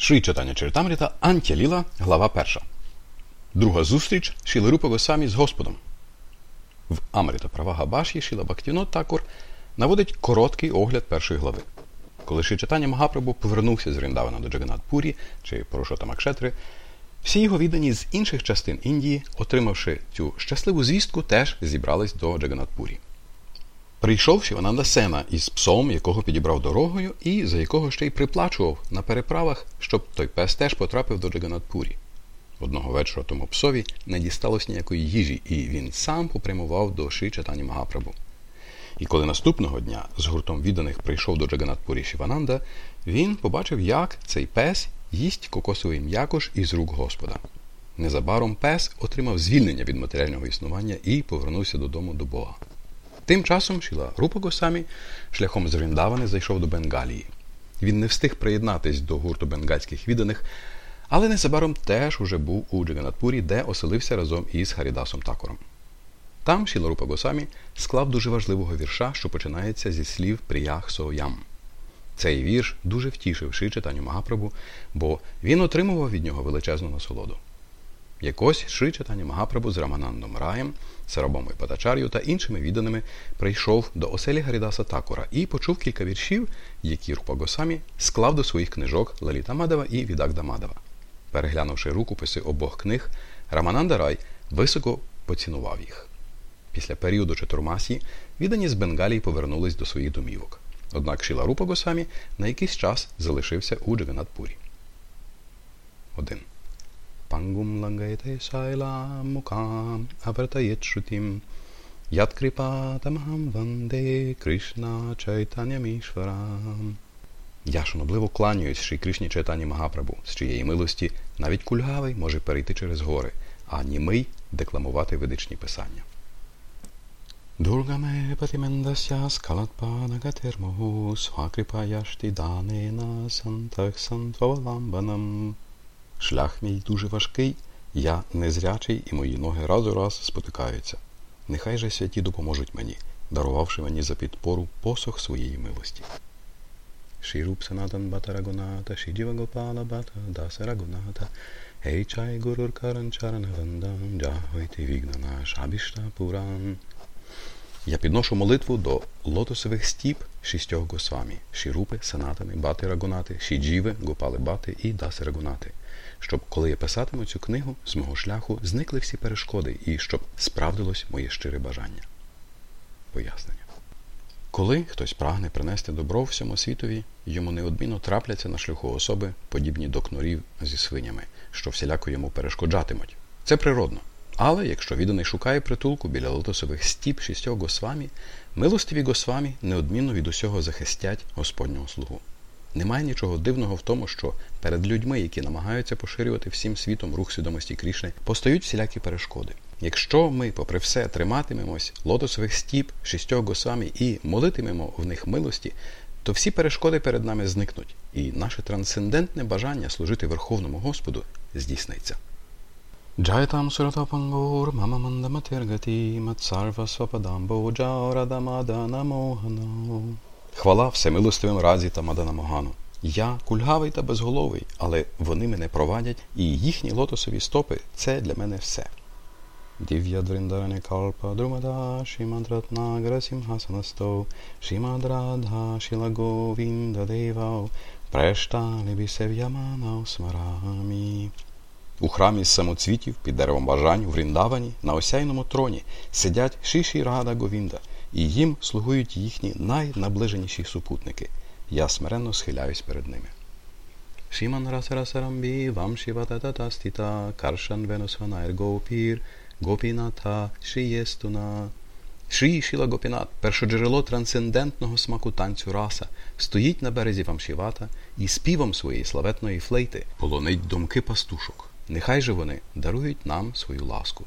Шри читання Чаритамріта Антіліла, глава 1. Друга зустріч Шіли Рупа Госамі з Господом. В Амрита Правага Баші Шіла Бактінот Такур наводить короткий огляд першої глави. Коли Ши читання Магапрабу повернувся з Ріндавана до Джаганат-Пурі чи Порошота Макшетри, всі його віддані з інших частин Індії, отримавши цю щасливу звістку, теж зібрались до Джаганат-Пурі. Прийшов Шівананда Сена із псом, якого підібрав дорогою, і за якого ще й приплачував на переправах, щоб той пес теж потрапив до Джаганатпурі. Одного вечора тому псові не дісталось ніякої їжі, і він сам попрямував до Ши Магапрабу. І коли наступного дня з гуртом відданих прийшов до Джаганатпурі Шівананда, він побачив, як цей пес їсть кокосовий м'якош із рук Господа. Незабаром пес отримав звільнення від матеріального існування і повернувся додому до Бога. Тим часом Шіла Рупа Госамі шляхом з Ріндавани зайшов до Бенгалії. Він не встиг приєднатись до гурту бенгальських відданих, але незабаром теж уже був у Джаганатпурі, де оселився разом із Харідасом Такором. Там Шіла Рупа Госамі склав дуже важливого вірша, що починається зі слів Пріях Соям. Цей вірш дуже втішив Ши читанню Магапрабу, бо він отримував від нього величезну насолоду. Якось Шри Чатані Магапрабу з Раманандом Раєм, Сарабомою Патачар'ю та іншими відданими прийшов до оселі Гарідаса Такура і почув кілька віршів, які Рупа Госамі склав до своїх книжок Лаліта Мадава і Відагда Мадава. Переглянувши рукописи обох книг, Рамананда Рай високо поцінував їх. Після періоду Четурмасі віддані з Бенгалії повернулись до своїх домівок. Однак Шіла Рупа Госамі на якийсь час залишився у Джаганатпурі. 1. Shailam mukam avartayet shrutim Yat kripatamaham vande Кришна Чайтанямішварам. Я шанобливо кланяюсь Шрі Кришні Чайтані Магапрабу, з чиєї милості навіть кульгавий може перейти через гори, а німий декламувати ведичні писання. Дургаме патимендася скалатпанагатирмогу свакрипаяшти данена сантах сантваламбанам. Шлях мій дуже важкий, я незрячий, і мої ноги раз у раз спотикаються. Нехай же святі допоможуть мені, дарувавши мені за підпору посох своєї милості. Шіруп санатан бата рагуната, шіджіва гопала бата, даса рагуната, гурур каран джагойти вігнана шабішта пуран. Я підношу молитву до лотосових стіп шістьох госвамі, шірупи, санатами, бати рагунати, шіджіви, гопали бати і даси рагунати щоб, коли я писатиму цю книгу, з мого шляху зникли всі перешкоди і щоб справдилось моє щире бажання. Пояснення. Коли хтось прагне принести добро всьому світові, йому неодмінно трапляться на шляху особи, подібні до кнурів зі свинями, що всіляко йому перешкоджатимуть. Це природно. Але якщо відданий шукає притулку біля лотосових стіп шістьох госвамі, милостиві госвамі неодмінно від усього захистять Господнього слугу. Немає нічого дивного в тому, що перед людьми, які намагаються поширювати всім світом рух свідомості Крішни, постають всілякі перешкоди. Якщо ми, попри все, триматимемось лотосових стіп, шістьох госамі і молитимемо в них милості, то всі перешкоди перед нами зникнуть, і наше трансцендентне бажання служити Верховному Господу здійсниться. Джайтам Суратапангур Мама Мандаматиргати Мацарва Свападамбо Джаурадамадана Мохано Хвала всемилостивим разі та Мадана Могану. Я кульгавий та безголовий, але вони мене провадять, і їхні лотосові стопи це для мене все. Дів'ядвриндарані калпа друмада шімадратнагра сімхасанасто шімадрадха шілаговінда девав прешталі бісев'ямана смарамі. У храмі самоцвітів під деревом бажань у Вріндавані на осяйному троні сидять Шиші Рада Говінда – і їм слугують їхні найнаближеніші супутники. Я смиренно схиляюсь перед ними. Шіман Расарасарамбі, вам Шіватататастіта, Каршан Венусванайр Гопір, Гопіната, Шієстуна. Шрі Шіла Гопінат, першоджерело трансцендентного смаку танцю раса, стоїть на березі Вамшівата і співом своєї славетної флейти полонить думки пастушок. Нехай же вони дарують нам свою ласку.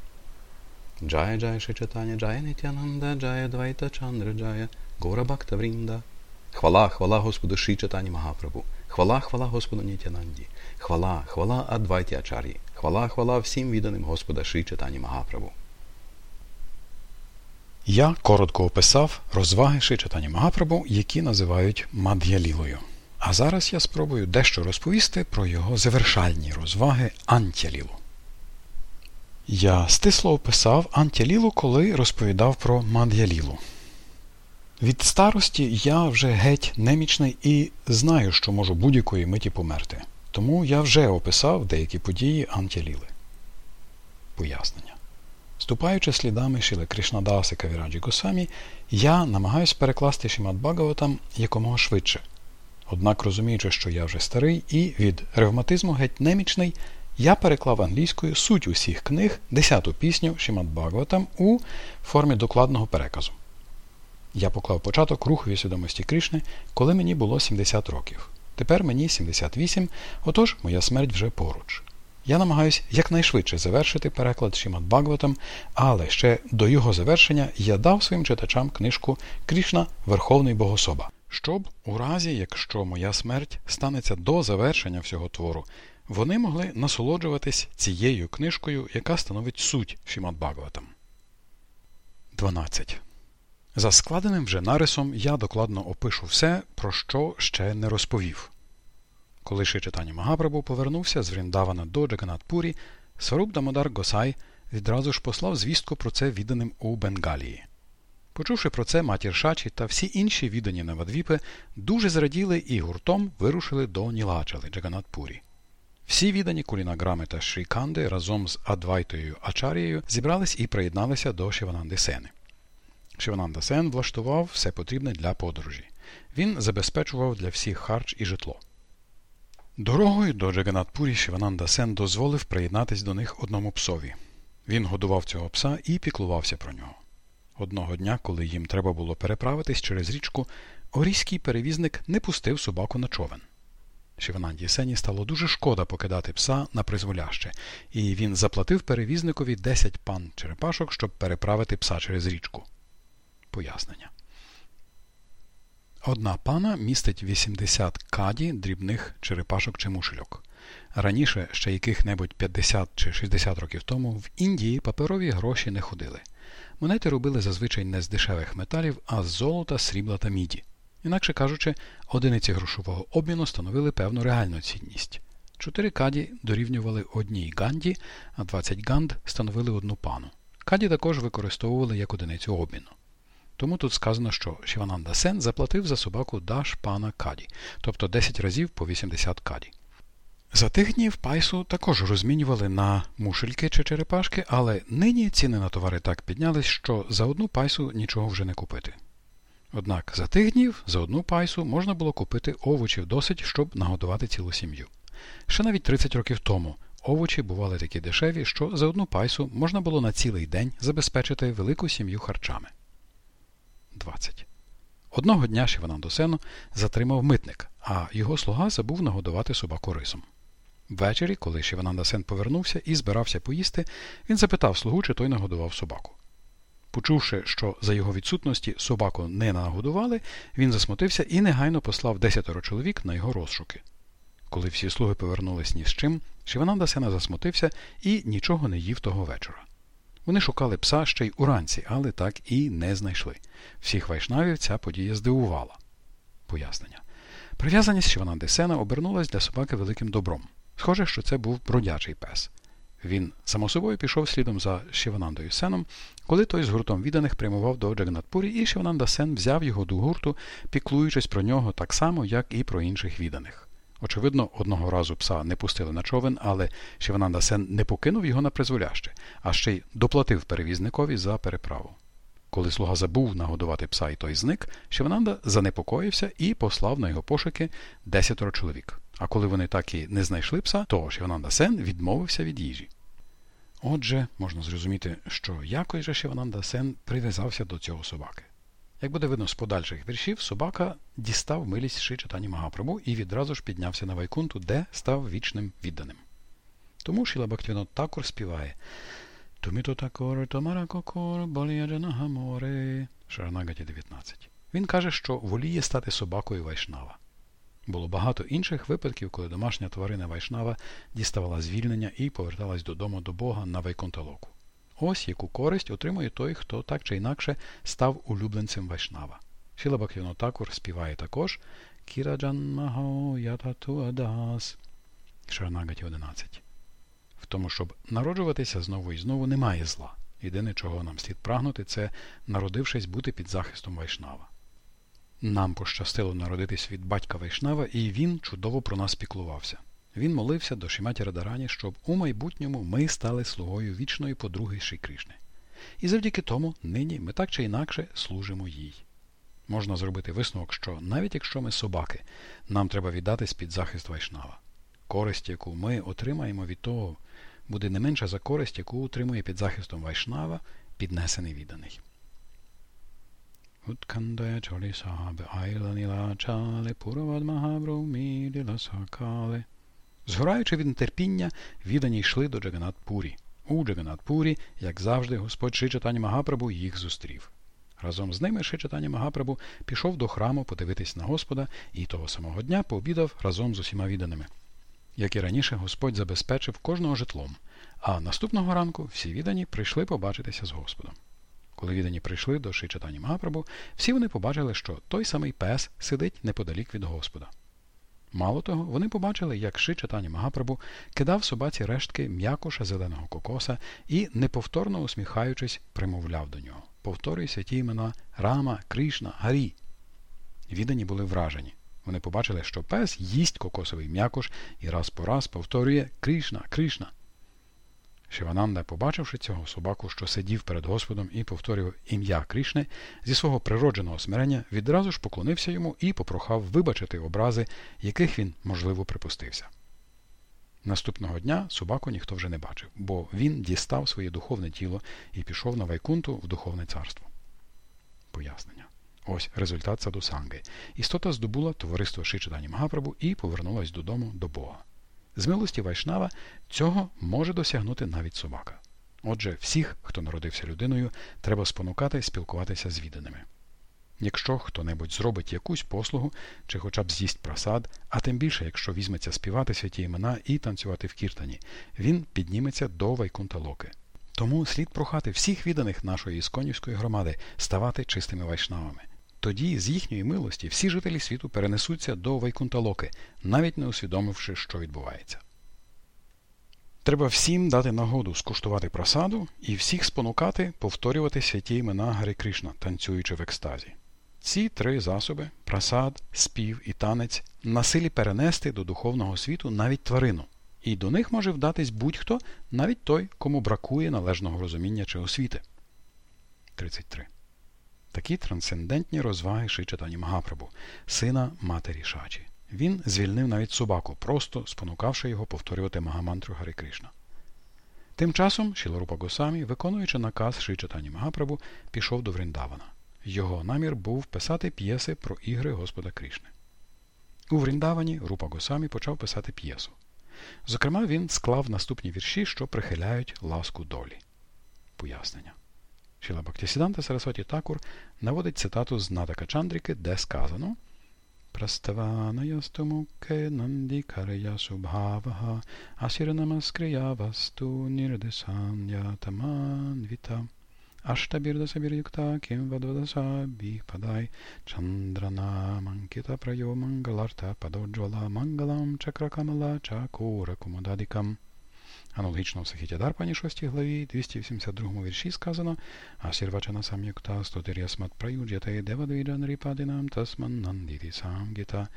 Джая Джая Шичатаня, Джая Нитянанда, Джая Двайта Чандра Джая, Гора Бхакта Врінда. Хвала, хвала Господу Ши Чатані Магапрабу. Хвала, хвала Господу Нітянанді. Хвала, хвала Адвайті Ачар'ї. Хвала, хвала всім відданим Господа Ши Чатані Магапрабу. Я коротко описав розваги Ши Чатані Магапрабу, які називають Мад'ялілою. А зараз я спробую дещо розповісти про його завершальні розваги Антялілу. Я стисло описав Антялілу, коли розповідав про Мад'ялілу. Від старості я вже геть немічний і знаю, що можу будь-якої миті померти. Тому я вже описав деякі події Антяліли. Пояснення. Ступаючи слідами Шіли Кришнадаси Кавіраджі Госамі, я намагаюся перекласти Шімат Багаватам якомога швидше. Однак, розуміючи, що я вже старий і від ревматизму геть немічний, я переклав англійською суть усіх книг, десяту пісню Шімат Багаватам у формі докладного переказу. Я поклав початок рухові свідомості Кришни, коли мені було 70 років. Тепер мені 78, отож моя смерть вже поруч. Я намагаюся якнайшвидше завершити переклад Шімат Багватам, але ще до його завершення я дав своїм читачам книжку Крішна Верховний Богособа, щоб, у разі, якщо моя смерть станеться до завершення всього твору, вони могли насолоджуватись цією книжкою, яка становить суть Шімат Багватам. 12. За складеним вже нарисом я докладно опишу все, про що ще не розповів. Коли Шичитані Магапрабу повернувся з Вріндавана до Джаганатпурі, Сваруб Дамодар Госай відразу ж послав звістку про це відданим у Бенгалії. Почувши про це, матір Шачі та всі інші віддані Навадвіпи дуже зраділи і гуртом вирушили до Нілачали Джаганатпурі. Всі віддані Кулінаграми та Шріканди разом з Адвайтою Ачарією зібрались і приєдналися до Шивананди Сени. Шивананда Сен влаштував все потрібне для подорожі. Він забезпечував для всіх харч і житло. Дорогою до Джаганатпурі Шивананда Сен дозволив приєднатись до них одному псові. Він годував цього пса і піклувався про нього. Одного дня, коли їм треба було переправитись через річку, орійський перевізник не пустив собаку на човен. Шивананді Сені стало дуже шкода покидати пса на призволяще, і він заплатив перевізникові 10 пан черепашок, щоб переправити пса через річку. Пояснення. Одна пана містить 80 каді дрібних черепашок чи мушельок. Раніше, ще яких-небудь 50 чи 60 років тому, в Індії паперові гроші не ходили. Монети робили зазвичай не з дешевих металів, а з золота, срібла та міді. Інакше кажучи, одиниці грошового обміну становили певну реальну цінність. Чотири каді дорівнювали одній ганді, а 20 ганд становили одну пану. Каді також використовували як одиницю обміну. Тому тут сказано, що Шивананда Сен заплатив за собаку даш пана Каді, тобто 10 разів по 80 каді. За тих днів пайсу також розмінювали на мушельки чи черепашки, але нині ціни на товари так піднялись, що за одну пайсу нічого вже не купити. Однак за тих днів за одну пайсу можна було купити овочів досить, щоб нагодувати цілу сім'ю. Ще навіть 30 років тому овочі бували такі дешеві, що за одну пайсу можна було на цілий день забезпечити велику сім'ю харчами. 20. Одного дня Шиванандосену затримав митник, а його слуга забув нагодувати собаку рисом. Ввечері, коли Шиванандасен повернувся і збирався поїсти, він запитав слугу, чи той нагодував собаку. Почувши, що за його відсутності собаку не нагодували, він засмутився і негайно послав десятеро чоловік на його розшуки. Коли всі слуги повернулись ні з чим, Шивананда Сена засмутився і нічого не їв того вечора. Вони шукали пса ще й уранці, але так і не знайшли. Всіх вайшнавів ця подія здивувала. Пояснення. Прив'язаність Шивананди Сена обернулась для собаки великим добром. Схоже, що це був бродячий пес. Він само собою пішов слідом за Шиванандою Сеном, коли той з гуртом відданих прямував до Джаганатпурі, і Шивананда Сен взяв його до гурту, піклуючись про нього так само, як і про інших відданих. Очевидно, одного разу пса не пустили на човен, але Шивананда Сен не покинув його на призволяще, а ще й доплатив перевізникові за переправу. Коли слуга забув нагодувати пса і той зник, Шивананда занепокоївся і послав на його пошуки десятеро чоловік. А коли вони так і не знайшли пса, то Шивананда Сен відмовився від їжі. Отже, можна зрозуміти, що якось же Шивананда Сен прив'язався до цього собаки. Як буде видно з подальших віршів, собака дістав милість Шрі Чайтаньї Магапрабгу і відразу ж піднявся на Вайкунту, де став вічним відданим. Тому Шріла Бгактівінод також співає তুমি তো ঠাকুর, তোমার কুকুর, বলিয়া জানহ মোরে. Шаранагаті 19. Він каже, що воліє стати собакою Вайшнава. Було багато інших випадків, коли домашня тварина Вайшнава діставала звільнення і поверталась додому до Бога на Вайконталоку. Ось яку користь отримує той, хто так чи інакше став улюбленцем Вайшнава. Шіла Баквіно співає також кіраджанмаго ятату адас. Шаранагаті 11. В тому, щоб народжуватися знову і знову, немає зла. Єдине, чого нам слід прагнути, це, народившись, бути під захистом Вайшнава. Нам пощастило народитись від батька Вайшнава, і він чудово про нас піклувався. Він молився до Шіматі Радарані, щоб у майбутньому ми стали слугою вічної подруги Кришни. І завдяки тому нині ми так чи інакше служимо їй. Можна зробити висновок, що навіть якщо ми собаки, нам треба віддатись під захист Вайшнава. Користь, яку ми отримаємо від того, буде не менша за користь, яку утримує під захистом Вайшнава піднесений відданий. Уткандая чолі сагаби айла нілачале пуравад магабру сакале. Згораючи від нетерпіння, віддані йшли до Джаганат-Пурі. У Джаганат-Пурі, як завжди, господь Шичатані Магапрабу їх зустрів. Разом з ними Шичатані Магапрабу пішов до храму подивитись на Господа і того самого дня пообідав разом з усіма відданими. Як і раніше, Господь забезпечив кожного житлом, а наступного ранку всі віддані прийшли побачитися з Господом. Коли віддані прийшли до Шичатані Магапрабу, всі вони побачили, що той самий пес сидить неподалік від Господа. Мало того, вони побачили, як Ши Чатані Магапрабу кидав собаці рештки м'якоша зеленого кокоса і, неповторно усміхаючись, примовляв до нього Повторюй святі імена Рама, Кришна, Гарі. Віддані були вражені. Вони побачили, що пес їсть кокосовий м'якош і раз по раз повторює Кришна, Кришна. Шивананда, побачивши цього собаку, що сидів перед Господом і повторював ім'я Кришни, зі свого природженого смирення відразу ж поклонився йому і попрохав вибачити образи, яких він, можливо, припустився. Наступного дня собаку ніхто вже не бачив, бо він дістав своє духовне тіло і пішов на Вайкунту в духовне царство. Пояснення. Ось результат садусанги. Істота здобула товариство Шичадані Магапрабу і повернулась додому до Бога. З милості Вайшнава цього може досягнути навіть собака. Отже, всіх, хто народився людиною, треба спонукати спілкуватися з відданими. Якщо хто-небудь зробить якусь послугу чи хоча б з'їсть просад, а тим більше, якщо візьметься співати святі імена і танцювати в кіртані, він підніметься до Вайкунталоки. Тому слід прохати всіх відданих нашої ісконівської громади ставати чистими вайшнавами. Тоді з їхньої милості всі жителі світу перенесуться до Вайкунталоки, навіть не усвідомивши, що відбувається. Треба всім дати нагоду скуштувати просаду і всіх спонукати повторювати святі імена Гари Кришна, танцюючи в екстазі. Ці три засоби просад, спів і танець насилі перенести до духовного світу навіть тварину, і до них може вдатись будь-хто, навіть той, кому бракує належного розуміння чи освіти. 33 такі трансцендентні розваги Шичатані Магапрабу, сина матері Шачі. Він звільнив навіть собаку, просто спонукавши його повторювати Магамантру Гари Кришна. Тим часом Шіларупа Госамі, виконуючи наказ Шичатані Магапрабу, пішов до Вріндавана. Його намір був писати п'єси про ігри Господа Кришни. У Вріндавані Рупа Госамі почав писати п'єсу. Зокрема, він склав наступні вірші, що прихиляють ласку долі. Пояснення. Шіла Бактісіданта Сарасваті Такур наводить цитату з Натака Чандріки, де сказано Праставанаястумуке нандікаря субхавага асірнамаскрия васту нірдесанятаманвіта Аштабірдасабір'юкта ким вадвадаса біхпадай чандранаманкіта прайо мангаларта падоджвала мангалам чакракамала чакура кумудадикам Аналогічно в Сахіті Дарпані 6 главі 282 вірші сказано Асірвачана сам'юкта стотир'ясмат праюджяте девадвіджан ріпадинам тасман нандіті самгіта.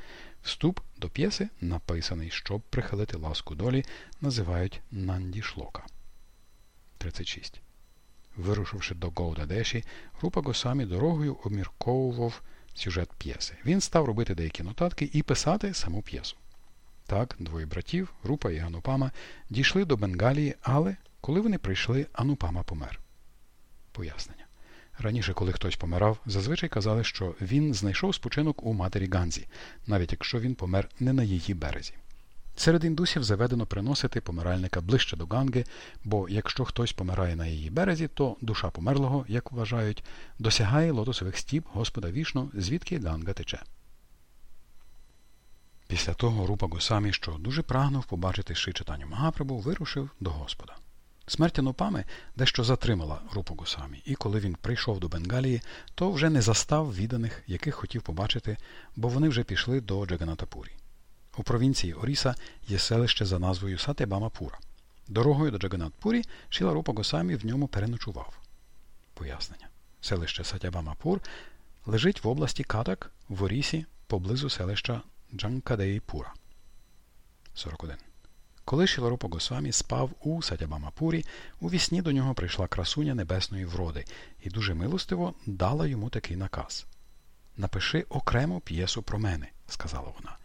Вступ до п'єси, написаний, щоб прихилити ласку долі, називають Нандішлока. 36. Вирушивши до Гоудадеші, група Госамі дорогою обмірковував сюжет п'єси. Він став робити деякі нотатки і писати саму п'єсу. Так, двоє братів, Рупа і Анупама, дійшли до Бенгалії, але коли вони прийшли, Анупама помер. Пояснення. Раніше, коли хтось помирав, зазвичай казали, що він знайшов спочинок у матері Ганзі, навіть якщо він помер не на її березі. Серед індусів заведено приносити помиральника ближче до Ганги, бо якщо хтось помирає на її березі, то душа померлого, як вважають, досягає лотосових стіп Господа вішну, звідки Ганга тече. Після того Рупа Госамі, що дуже прагнув побачити Ши читання Магапрабу, вирушив до Господа. Смерть Анупами дещо затримала Рупу Госамі, і коли він прийшов до Бенгалії, то вже не застав відданих, яких хотів побачити, бо вони вже пішли до Джаганатапурі. У провінції Оріса є селище за назвою Сатебамапура. Дорогою до Джаганатпурі Шіла Рупа Госамі в ньому переночував. Пояснення. Селище Сатябамапур лежить в області Катак в Орісі поблизу селища Джанкадеїпура. 41. Коли Шіларупа Госвамі спав у Сатябамапурі, у вісні до нього прийшла красуня небесної вроди і дуже милостиво дала йому такий наказ. Напиши окрему п'єсу про мене, сказала вона.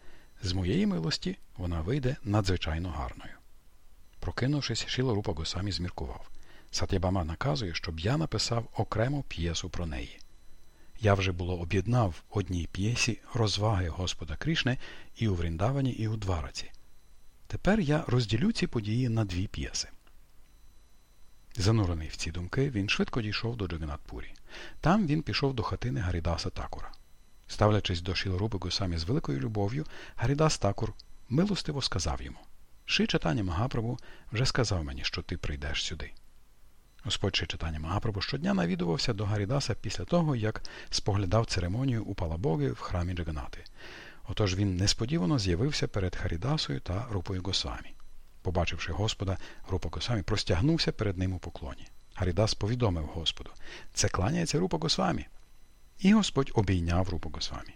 З моєї милості вона вийде надзвичайно гарною. Прокинувшись, Шіларупа Госамі зміркував. Сатябама наказує, щоб я написав окрему п'єсу про неї. Я вже було об'єднав одній п'єсі розваги Господа Крішни і у Вріндавані, і у Двараці. Тепер я розділю ці події на дві п'єси. Занурений в ці думки, він швидко дійшов до Джаганатпурі. Там він пішов до хатини Гарідаса Такура. Ставлячись до Шілорупи Госамі з великою любов'ю, Гарідас Такур милостиво сказав йому Ши читання Магапрабу вже сказав мені, що ти прийдеш сюди. Господь читання Магапрабу щодня навідувався до Гарідаса після того, як споглядав церемонію у Палабоги в храмі Джаганати. Отож він несподівано з'явився перед Харідасою та Рупою Госамі. Побачивши Господа, Рупа Госамі простягнувся перед ним у поклоні. Гарідас повідомив Господу це кланяється Рупа Госвамі. І Господь обійняв Рупу Госвамі.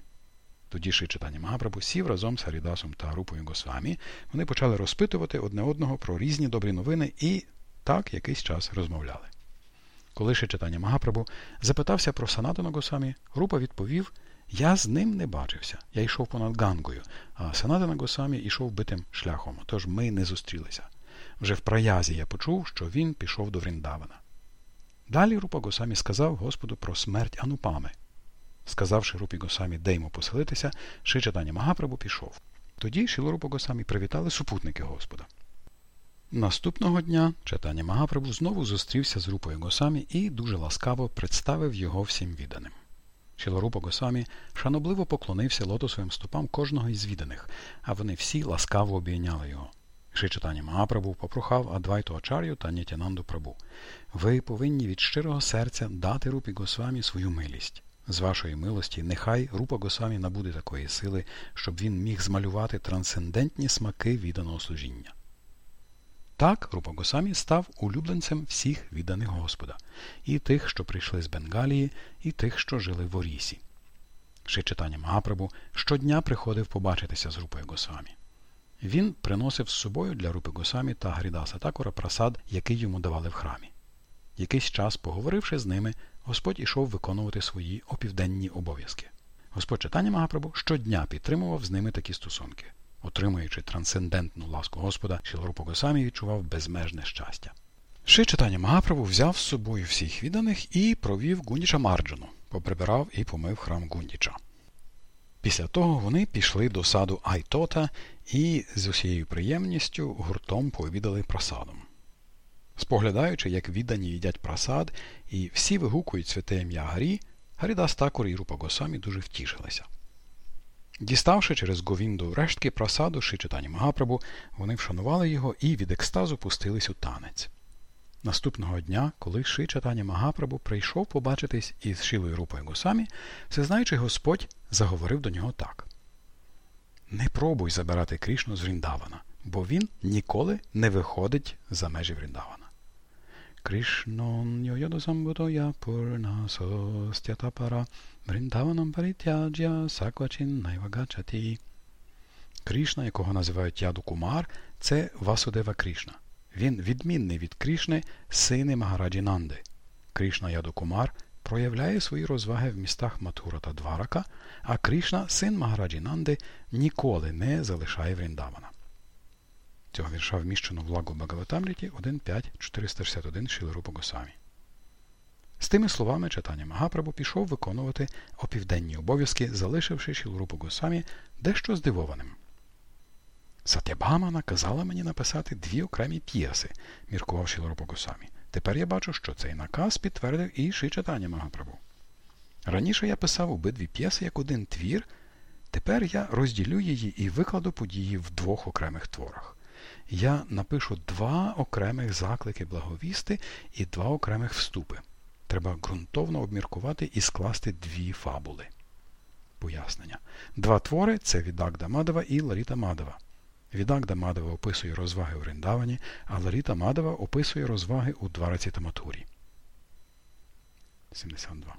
Тоді читання Магапрабу сів разом з Харідасом та Рупою Госвамі. Вони почали розпитувати одне одного про різні добрі новини і так якийсь час розмовляли. Коли Ши читання Магапрабу запитався про Санатану Госамі, Рупа відповів я з ним не бачився. Я йшов понад Гангою, а Санатана Госамі йшов битим шляхом, тож ми не зустрілися. Вже в праязі я почув, що він пішов до Вріндавана. Далі Рупа Госамі сказав Господу про смерть Анупами. Сказавши Рупі Госамі, де йому поселитися, Шичатані Магапрабу пішов. Тоді Шілорупа Госамі привітали супутники Господа. Наступного дня читання Магапрабу знову зустрівся з Рупою Госамі і дуже ласкаво представив його всім відданим. Шілорупа Госамі шанобливо поклонився лотосовим стопам кожного із відданих, а вони всі ласкаво обійняли його. Шичатані Магапрабу попрохав Адвайту Ачар'ю та Нітянанду Прабу. Ви повинні від щирого серця дати Рупі Госвамі свою милість. З вашої милості, нехай Рупа Госвамі набуде такої сили, щоб він міг змалювати трансцендентні смаки відданого служіння. Так Рупа Госамі став улюбленцем всіх відданих Господа, і тих, що прийшли з Бенгалії, і тих, що жили в Орісі. Ще читання Магапрабу щодня приходив побачитися з Рупою Госамі. Він приносив з собою для Рупи Госамі та Гарідаса Такура прасад, який йому давали в храмі. Якийсь час, поговоривши з ними, Господь ішов виконувати свої опівденні обов'язки. Господь читання Магапрабу щодня підтримував з ними такі стосунки. Отримуючи трансцендентну ласку Господа, Шілрупа Госамі відчував безмежне щастя. Ще читання Магаправу взяв з собою всіх відданих і провів Гундіча Марджану, поприбирав і помив храм Гундіча. Після того вони пішли до саду Айтота і з усією приємністю гуртом пообідали просадом. Споглядаючи, як віддані їдять просад, і всі вигукують святе ім'я Гарі, Гарідас Такур і Рупа Госамі дуже втішилися. Діставши через Говінду рештки просаду Шичитані Магапрабу, вони вшанували його і від екстазу пустились у танець. Наступного дня, коли Шичатані Магапрабу прийшов побачитись із Шілою Рупою Госамі, всезнаючий Господь заговорив до нього так: Не пробуй забирати Крішну з Вріндавана, бо він ніколи не виходить за межі Вріндавана. Кришнон йояду самбудоя пурна состятапара Вріндаванам паритяджя саквачин найвагачаті. Крішна, якого називають Яду Кумар, це Васудева Крішна. Він відмінний від Крішни, сини Магараджі Нанди. Крішна Яду Кумар проявляє свої розваги в містах Матура та Дварака, а Крішна, син Магараджі Нанди, ніколи не залишає Вріндавана. Цього вірша вміщено в лагу Багаватамріті 1.5.461 Шілерупа Госамі. З тими словами читання Магапрабу пішов виконувати опівденні обов'язки, залишивши Шілрупу Госамі дещо здивованим. Сатябама наказала мені написати дві окремі п'єси, міркував Шілрупу Госамі. Тепер я бачу, що цей наказ підтвердив і ши читання Магапрабу. Раніше я писав обидві п'єси як один твір, тепер я розділю її і викладу події в двох окремих творах. я напишу два окремих заклики благовісти і два окремих вступи. Треба ґрунтовно обміркувати і скласти дві фабули. Пояснення. Два твори це Відагда Мадова і Ларіта Мадова. Відагда Мадова описує розваги у Ріндавані, а Ларіта Мадова описує розваги у Двараці Таматурі. 72.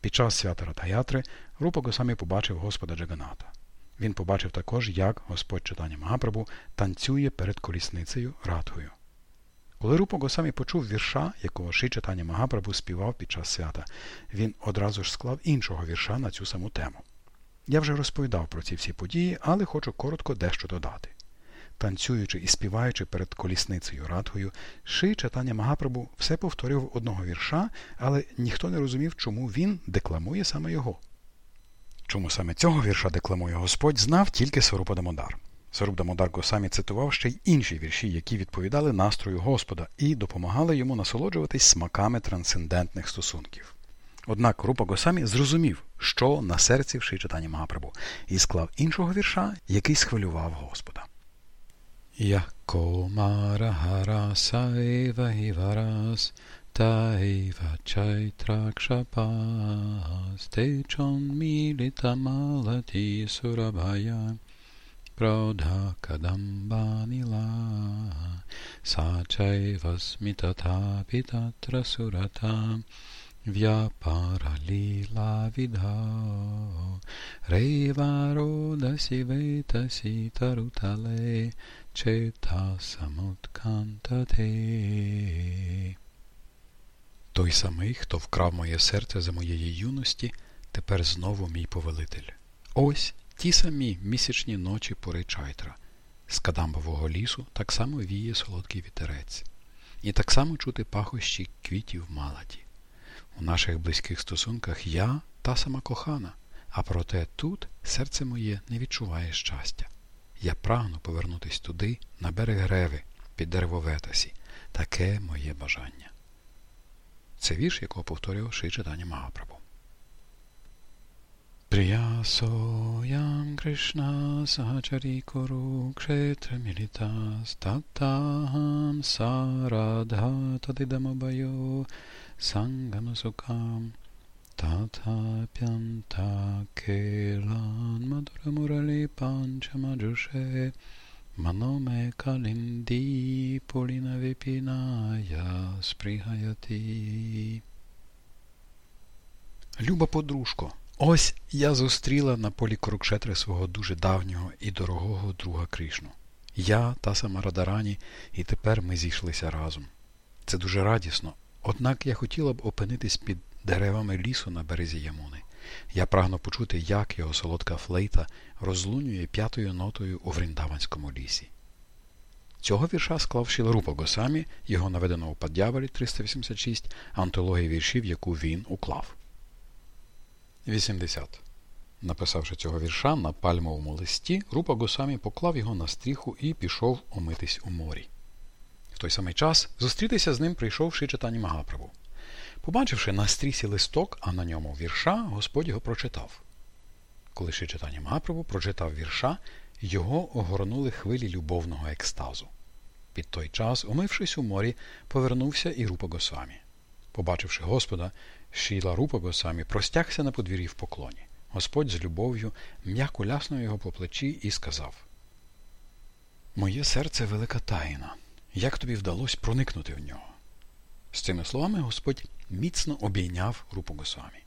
Під час свята Ратаятри Рупа Госамі побачив Господа Джаганата. Він побачив також, як Господь читання Магапрабу танцює перед колісницею Радхою. Коли Рупа Госамі почув вірша, якого Ши читання Магапрабу співав під час свята, він одразу ж склав іншого вірша на цю саму тему. Я вже розповідав про ці всі події, але хочу коротко дещо додати. Танцюючи і співаючи перед колісницею Радхою, Ши читання Магапрабу все повторював одного вірша, але ніхто не розумів, чому він декламує саме його. Чому саме цього вірша декламує Господь, знав тільки Сарупа Дамодар. Саруп Дамодар Госамі цитував ще й інші вірші, які відповідали настрою Господа і допомагали йому насолоджуватись смаками трансцендентних стосунків. Однак Рупа Госамі зрозумів, що на серці в читання Магапрабу, і склав іншого вірша, який схвилював Господа. Яко Марахара Саева Іварас Taiva Chaitrakshapas Kadambanila Sachaiva Smitatapi Tatra Surata Vyaparalila Vidha Revarodasi Vetasi Tarutale Cheta Samutkantate той самий, хто вкрав моє серце за моєї юності, тепер знову мій повелитель. Ось ті самі місячні ночі пори чайтра. З кадамбового лісу так само віє солодкий вітерець, і так само чути пахощі квітів маладі. У наших близьких стосунках я та сама кохана, а проте тут серце моє не відчуває щастя. Я прагну повернутись туди, на берег Греви, під деревоветасі. Таке моє бажання. Це вірш, якого повторював Ши читання Магапрабу. Кришна Сахачарі Куру Кшетра Мілітас Татахам Сарадха Тадидамабайо Сангамасукам Татапянта Келан Мадурамурали Панчамаджуше Маноме калінді поліна випіная спригаяти. Люба подружко, ось я зустріла на полі Курукшетри свого дуже давнього і дорогого друга Кришну. Я та сама Радарані, і тепер ми зійшлися разом. Це дуже радісно, однак я хотіла б опинитись під деревами лісу на березі Ямуни. Я прагну почути, як його солодка флейта розлунює п'ятою нотою у Вріндаванському лісі. Цього вірша склав Шіларупа Госамі, його наведено у Паддявалі 386, антології віршів, яку він уклав. 80. Написавши цього вірша на пальмовому листі, Рупа Госамі поклав його на стріху і пішов омитись у морі. В той самий час зустрітися з ним прийшов Шичатані Магаправу. Побачивши на стрісі листок, а на ньому вірша, Господь його прочитав. Коли ще читання Магапрабу прочитав вірша, його огорнули хвилі любовного екстазу. Під той час, умившись у морі, повернувся і Рупа Госамі. Побачивши Господа, Шіла Рупа Госамі простягся на подвір'ї в поклоні. Господь з любов'ю м'яко ляснув його по плечі і сказав: Моє серце велика таїна. Як тобі вдалося проникнути в нього? З цими словами Господь міцно обійняв Рупу Госвамі.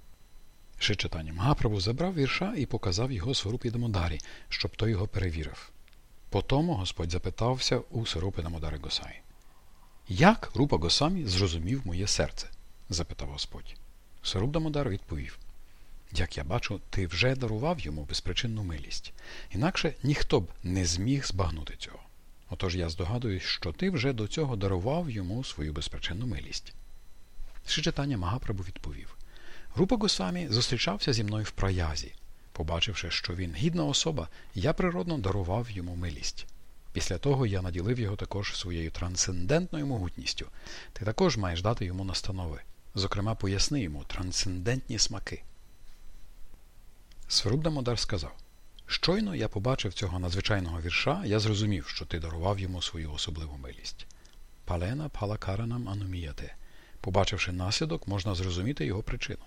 Ще читанням Гапрабу забрав вірша і показав його Сварупі Дамодарі, щоб той його перевірив. Потому Господь запитався у Сварупи Дамодари Госаї. Як Рупа Госамі зрозумів моє серце? запитав Господь. Саруп Дамодар відповів Як я бачу, ти вже дарував йому безпричинну милість, інакше ніхто б не зміг збагнути цього. Отож я здогадуюсь, що ти вже до цього дарував йому свою безпричинну милість. Шичитання Магапрабу відповів Рупа Госамі зустрічався зі мною в праязі. Побачивши, що він гідна особа, я природно дарував йому милість. Після того я наділив його також своєю трансцендентною могутністю. Ти також маєш дати йому настанови. Зокрема, поясни йому трансцендентні смаки. Сваруб Дамодар сказав Щойно я побачив цього надзвичайного вірша, я зрозумів, що ти дарував йому свою особливу милість. Палена палакаранам ануміяте. Побачивши наслідок, можна зрозуміти його причину.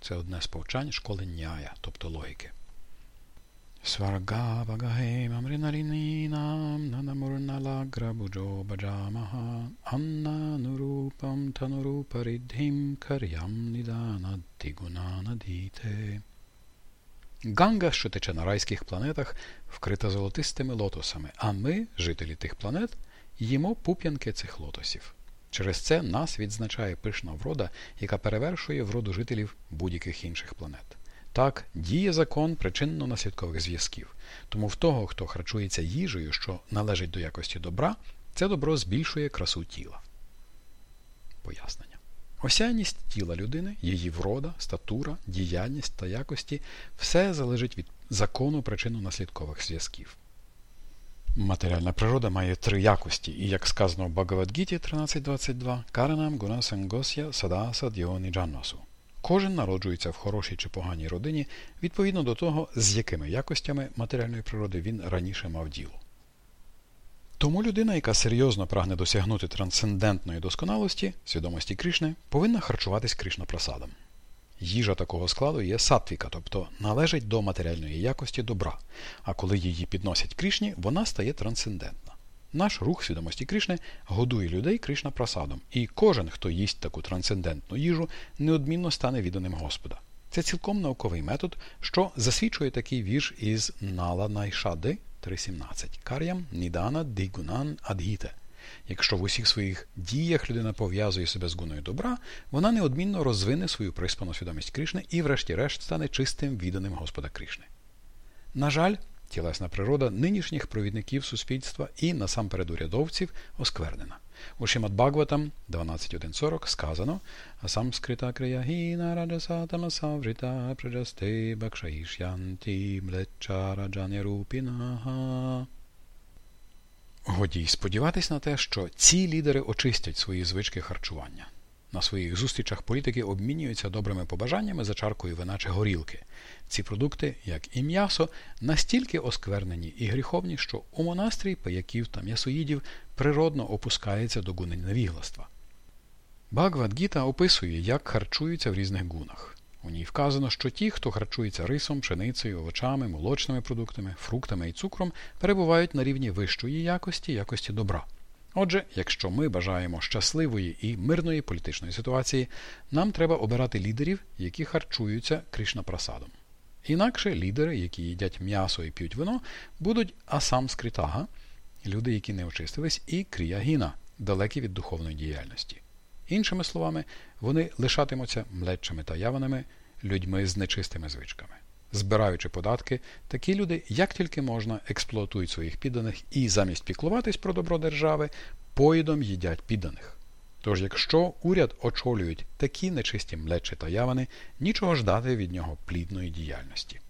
Це одне з повчань школи няя, тобто логіки. Сваргавагахемамринарінінам нанамурналаграбуджо баджамаха аннанурупам танурупаридхім карям ниданаддігунанадіте. Ганга, що тече на райських планетах, вкрита золотистими лотосами, а ми, жителі тих планет, їмо пуп'янки цих лотосів. Через це нас відзначає пишна врода, яка перевершує вроду жителів будь-яких інших планет. Так, діє закон причинно-наслідкових зв'язків. Тому в того, хто харчується їжею, що належить до якості добра, це добро збільшує красу тіла. Пояснення. Осяйність тіла людини, її врода, статура, діяльність та якості все залежить від закону причинно-наслідкових зв'язків. Матеріальна природа має три якості, і, як сказано в Багавадгіті 13.22, Каранам Гунасангосya Садаса Діоні Джанвасу. Кожен народжується в хорошій чи поганій родині відповідно до того, з якими якостями матеріальної природи він раніше мав діло. Тому людина, яка серйозно прагне досягнути трансцендентної досконалості, свідомості Кришни, повинна харчуватись Кришна просадом. Їжа такого складу є сатвіка, тобто належить до матеріальної якості добра, а коли її підносять Кришні, вона стає трансцендентна. Наш рух свідомості Кришни годує людей Кришна просадом, і кожен, хто їсть таку трансцендентну їжу, неодмінно стане відданим Господа. Це цілком науковий метод, що засвідчує такий вірш із Нала Найшади 3.17 Кар'ям Нідана Дигунан Адгіте. Якщо в усіх своїх діях людина пов'язує себе з гуною добра, вона неодмінно розвине свою приспану свідомість Кришни і, врешті-решт, стане чистим відданим Господа Кришни. На жаль, тілесна природа нинішніх провідників суспільства і насамперед урядовців осквернена. У Шимат Бхагаватам 12.1.40 сказано Асамскрита криягіна раджасатама саврита праджасте бакшаїш'янті млечараджанярупінаха Годі й сподіватись на те, що ці лідери очистять свої звички харчування. На своїх зустрічах політики обмінюються добрими побажаннями за чаркою вина чи горілки. Ці продукти, як і м'ясо, настільки осквернені і гріховні, що у монастрій паяків та м'ясоїдів природно опускається до гуни невігластва. Багвадгіта описує, як харчуються в різних гунах. У ній вказано, що ті, хто харчується рисом, пшеницею, овочами, молочними продуктами, фруктами і цукром, перебувають на рівні вищої якості, якості добра. Отже, якщо ми бажаємо щасливої і мирної політичної ситуації, нам треба обирати лідерів, які харчуються кришнапрасадом. Інакше лідери, які їдять м'ясо і п'ють вино, будуть асам скритага, люди, які не очистились, і кріягіна, далекі від духовної діяльності. Іншими словами, вони лишатимуться млеччами та яваними, людьми з нечистими звичками. Збираючи податки, такі люди, як тільки можна, експлуатують своїх підданих і замість піклуватись про добро держави, поїдом їдять підданих. Тож, якщо уряд очолюють такі нечисті млечі та явини, нічого ждати від нього плідної діяльності.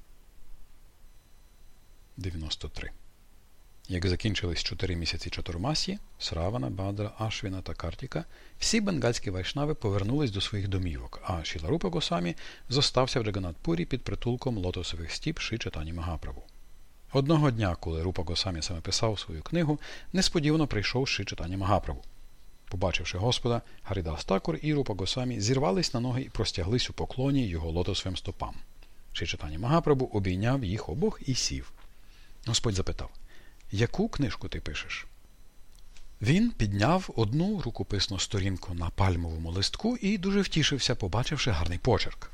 93 як закінчились чотири місяці Чотурмасі, Сравана, Бадра, Ашвіна та Картіка, всі бенгальські вайшнави повернулись до своїх домівок, а Шіларупа Госамі зостався в Джаганатпурі під притулком лотосових стіп Ши Читані Магаправу. Одного дня, коли Рупа Госамі саме писав свою книгу, несподівано прийшов Ши Читані Магаправу. Побачивши Господа, Гарідас Такур і Рупа Госамі зірвались на ноги і простяглись у поклоні його лотосовим стопам. Ши Читані Магапрабу обійняв їх обох і сів. Господь запитав Яку книжку ти пишеш? Він підняв одну рукописну сторінку на пальмовому листку і дуже втішився, побачивши гарний почерк.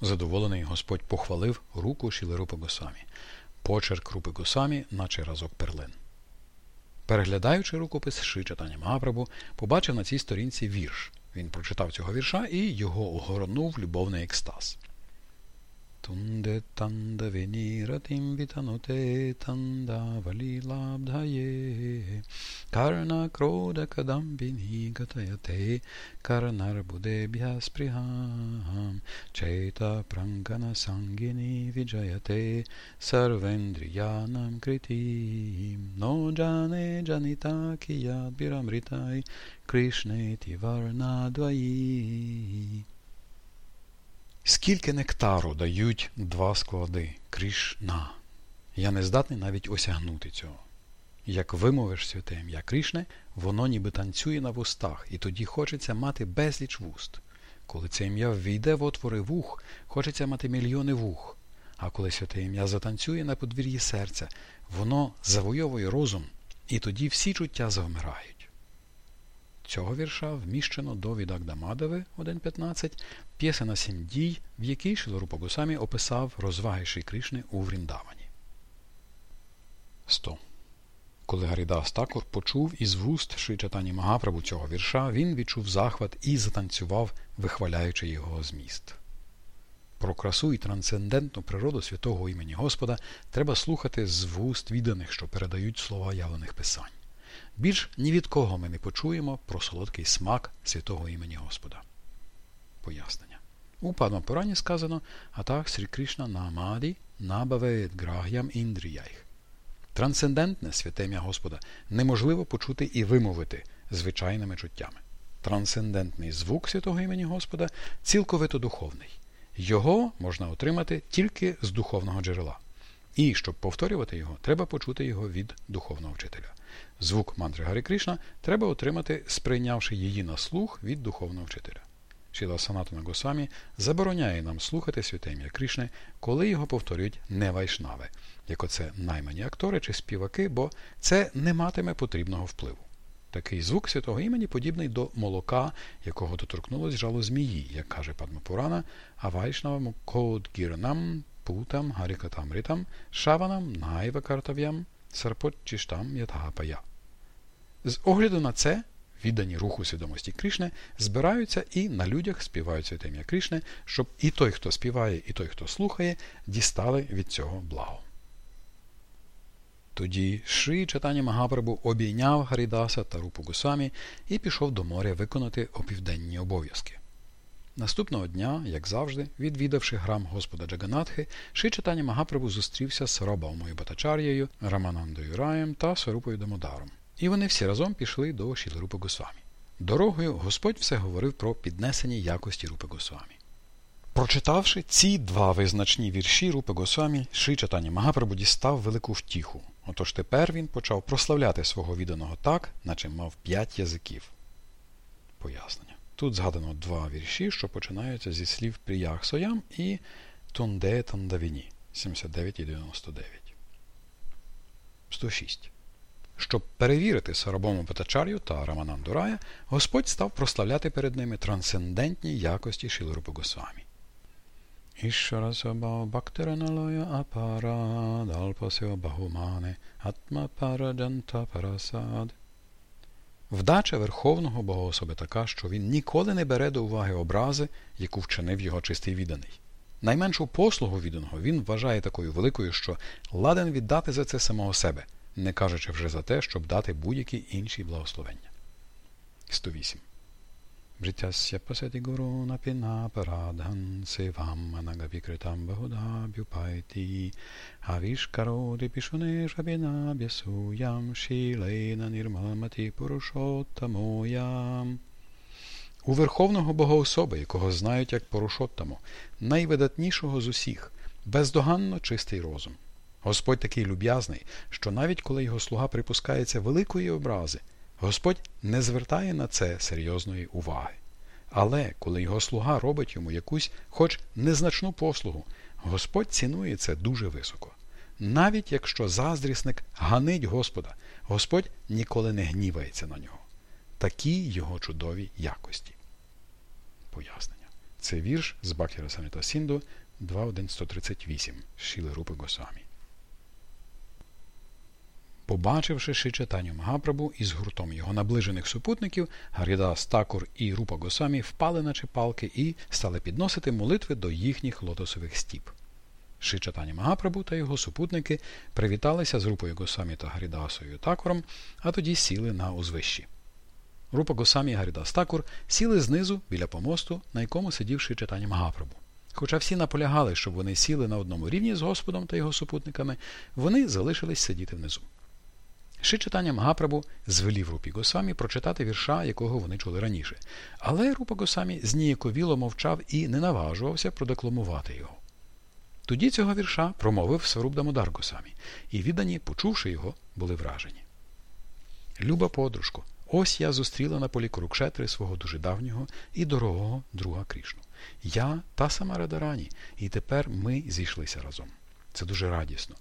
Задоволений Господь похвалив руку Шілерупи Госамі. Почерк Рупи Госамі, наче разок перлин. Переглядаючи рукопис Ши читання побачив на цій сторінці вірш. Він прочитав цього вірша і його огорнув любовний екстаз. Tunde tanda veniratim vitanute tanda valilabdhaye karna kroda kadambini gatayate karnarbudebhya spriham cheta prangana sangini vijayate Скільки нектару дають два склади Кришна. Я не здатний навіть осягнути цього. Як вимовиш святе ім'я Крішне, воно ніби танцює на вустах, і тоді хочеться мати безліч вуст. Коли це ім'я ввійде в отвори вух, хочеться мати мільйони вух. А коли святе ім'я затанцює на подвір'ї серця, воно завойовує розум, і тоді всі чуття завмирають. Цього вірша вміщено до Відагдамадови 1.15, п'єсена сім дій, в якій Шилорупа Гусамі описав розваги Шрі Кришни у Вріндавані. 100. Коли Гарідас Такур почув із вуст Чатані Магапрабу цього вірша, він відчув захват і затанцював, вихваляючи його зміст. Про красу і трансцендентну природу святого імені Господа треба слухати з вуст відданих, що передають слова явлених писань. Більш ні від кого ми не почуємо про солодкий смак святого імені Господа. Пояснення. У Падмапурані сказано Атах Срі Кришна Намаді Набавеет Граг'ям Індріяйх. Трансцендентне святе ім'я Господа неможливо почути і вимовити звичайними чуттями. Трансцендентний звук святого імені Господа цілковито духовний. Його можна отримати тільки з духовного джерела. І щоб повторювати його, треба почути його від духовного вчителя. Звук мантри Гарі Кришна треба отримати, сприйнявши її на слух від духовного вчителя. Шіла Санатана Госамі забороняє нам слухати святе ім'я Кришни, коли його повторюють не вайшнави, як оце наймані актори чи співаки, бо це не матиме потрібного впливу. Такий звук святого імені подібний до молока, якого доторкнулось жало змії, як каже Падмапурана, а вайшнавам код гірнам, путам, гарікатамритам, шаванам, найвакартав'ям, сарпоччіштам ятагапая. З огляду на це віддані руху свідомості Кришни, збираються і на людях співають святе ім'я Кришни, щоб і той, хто співає, і той, хто слухає, дістали від цього благо. Тоді Ши читання Магапрабу обійняв Гарідаса та Рупу Гусамі і пішов до моря виконати опівденні обов'язки. Наступного дня, як завжди, відвідавши грам Господа Джаганатхи, Ши читання Магапрабу зустрівся з Робаумою Батачар'єю, Раманандою Раєм та Сварупою Дамодаром. І вони всі разом пішли до Шілерупи Госвамі. Дорогою Господь все говорив про піднесення якості Рупи Госвамі. Прочитавши ці два визначні вірші Рупи Госвамі, Ши Чатані Магапрабу дістав велику втіху. Отож тепер він почав прославляти свого відданого так, наче мав п'ять язиків. Пояснення. Тут згадано два вірші, що починаються зі слів Пріях Соям і Тунде Тандавіні 79 і 99. 106. Щоб перевірити Сарабому Батачар'ю та Рамананду Рая, Господь став прославляти перед ними трансцендентні якості Шілорупи Госвамі. Ішара Саба Бактираналоя Апара Далпасео Багумане Атма Параджанта Парасад. Вдача Верховного Богоособи така, що він ніколи не бере до уваги образи, яку вчинив його чистий відданий. Найменшу послугу відданого він вважає такою великою, що ладен віддати за це самого себе – не кажучи вже за те, щоб дати будь-які інші благословення. 108. Бриттяся пасети гуру напіна парадхан севам анагавікритам багудаб'юпайті авішкароди пішуне шабінаб'ясуям шілейна нірмамати порушоттамоям. У Верховного Богоособи, якого знають як Порушоттаму, найвидатнішого з усіх, бездоганно чистий розум. Господь такий люб'язний, що навіть коли його слуга припускається великої образи, Господь не звертає на це серйозної уваги. Але коли його слуга робить йому якусь, хоч незначну послугу, Господь цінує це дуже високо. Навіть якщо заздрісник ганить Господа, Господь ніколи не гнівається на нього. Такі його чудові якості. Пояснення. Це вірш з Бакіра Саміта Сінду 2.1.138 Шіли Рупи Госамі. Побачивши Шичатаню Магапрабу із гуртом його наближених супутників, Гарідас Такур і Рупа Госамі впали на чепалки і стали підносити молитви до їхніх лотосових стіп. Шичатані Магапрабу та його супутники привіталися з Рупою Госамі та Гарідасою Такуром, а тоді сіли на узвищі. Рупа Госамі і Гарідас Такур сіли знизу біля помосту, на якому сидів Шичатані Магапрабу. Хоча всі наполягали, щоб вони сіли на одному рівні з Господом та його супутниками, вони залишились сидіти внизу. Ще читання Магапрабу звелів Рупі Госамі прочитати вірша, якого вони чули раніше. Але Рупа Госамі зніяковіло мовчав і не наважувався продекламувати його. Тоді цього вірша промовив Сваруб Дамодар Госамі, і віддані, почувши його, були вражені. Люба подружко, ось я зустріла на полі Курукшетри свого дуже давнього і дорогого друга Крішну. Я та сама Радарані, і тепер ми зійшлися разом. Це дуже радісно.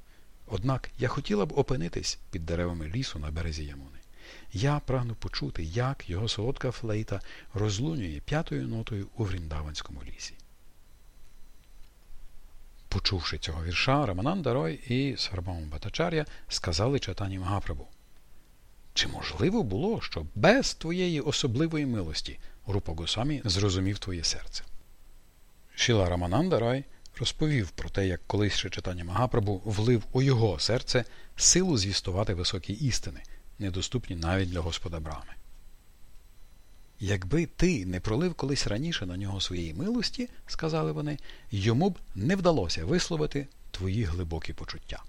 Однак я хотіла б опинитись під деревами лісу на березі Ямуни. Я прагну почути, як його солодка флейта розлунює п'ятою нотою у Вріндаванському лісі. Почувши цього вірша, Рамананда Рой і Сарбам Батачар'я сказали читанні Магапрабу. Чи можливо було, що без твоєї особливої милості Рупа Госамі зрозумів твоє серце? Шіла Рамананда Рай розповів про те, як колись ще читання Магапрабу влив у його серце силу звістувати високі істини, недоступні навіть для Господа Брами. Якби ти не пролив колись раніше на нього своєї милості, сказали вони, йому б не вдалося висловити твої глибокі почуття.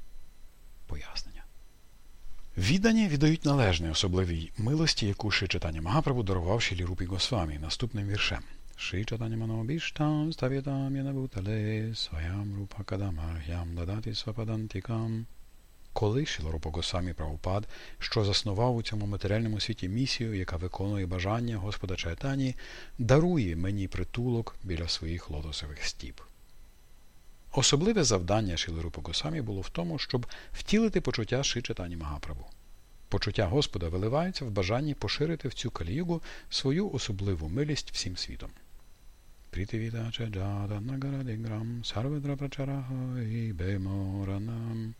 Пояснення. Віддані віддають належне особливій милості, яку ще читання Магапрабу дарував Шілі Рупі Госвамі наступним віршем. Читання Манобіштам ставітам янабутале своям рупакадамахям дадати свападантикам. Коли Шіларупа Госамі Правопад, що заснував у цьому матеріальному світі місію, яка виконує бажання Господа Чайтані, дарує мені притулок біля своїх лотосових стіп. Особливе завдання Шіларупа Госамі було в тому, щоб втілити почуття Ши Чайтані Магаправу. Почуття Господа виливаються в бажанні поширити в цю каліюгу свою особливу милість всім світом. Притивідача джада нагарадиграм сарведра прачараха і беморанам.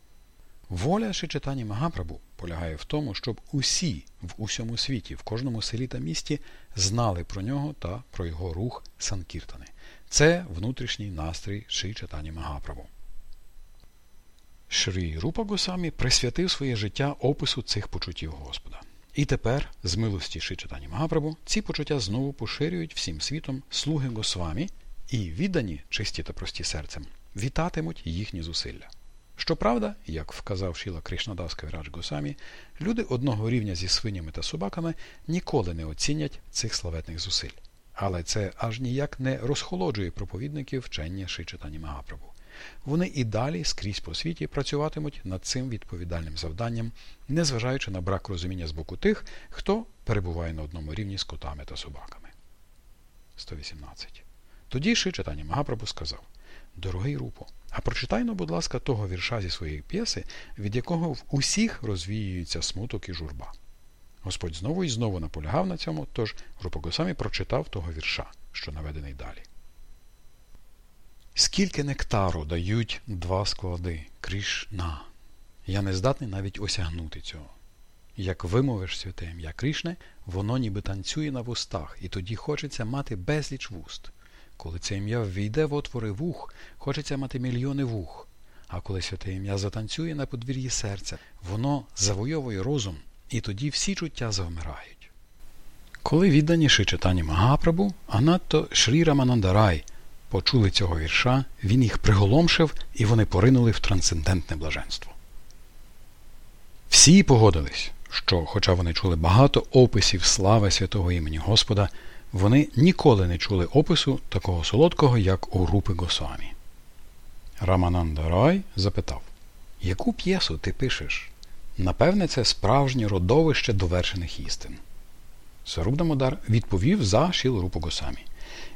Воля Шичатані Магапрабу полягає в тому, щоб усі в усьому світі, в кожному селі та місті знали про нього та про його рух Санкіртани. Це внутрішній настрій Ши Магапрабу. Шрі Рупа Госамі присвятив своє життя опису цих почуттів Господа. І тепер, з милості Ши Чатані Магапрабу, ці почуття знову поширюють всім світом слуги Госвамі і віддані, чисті та прості серцем, вітатимуть їхні зусилля. Щоправда, як вказав Шіла Кришнадас Кавірадж Госамі, люди одного рівня зі свинями та собаками ніколи не оцінять цих славетних зусиль. Але це аж ніяк не розхолоджує проповідників вчення Шичатані Магапрабу. Вони і далі скрізь по світі працюватимуть над цим відповідальним завданням, незважаючи на брак розуміння з боку тих, хто перебуває на одному рівні з котами та собаками. 118. Тоді Шичатані Магапрабу сказав Дорогий Рупо, а прочитайно, будь ласка, того вірша зі своєї п'єси, від якого в усіх розвіюється смуток і журба. Господь знову і знову наполягав на цьому, тож Рупа Госамі прочитав того вірша, що наведений далі. Скільки нектару дають два склади Крішна. Я не здатний навіть осягнути цього. Як вимовиш святе ім'я Крішне, воно ніби танцює на вустах, і тоді хочеться мати безліч вуст. Коли це ім'я ввійде в отвори вух, хочеться мати мільйони вух. А коли святе ім'я затанцює на подвір'ї серця, воно завойовує розум, і тоді всі чуття завмирають. Коли віддані читання Магапрабу, а надто Шрі Раманандарай почули цього вірша, він їх приголомшив, і вони поринули в трансцендентне блаженство. Всі погодились, що, хоча вони чули багато описів слави святого імені Господа, вони ніколи не чули опису такого солодкого, як у Рупи Госвамі. Рамананда Рай запитав Яку п'єсу ти пишеш? Напевне, це справжнє родовище довершених істин. Сарубдамодар відповів за Шіл Рупу Госамі.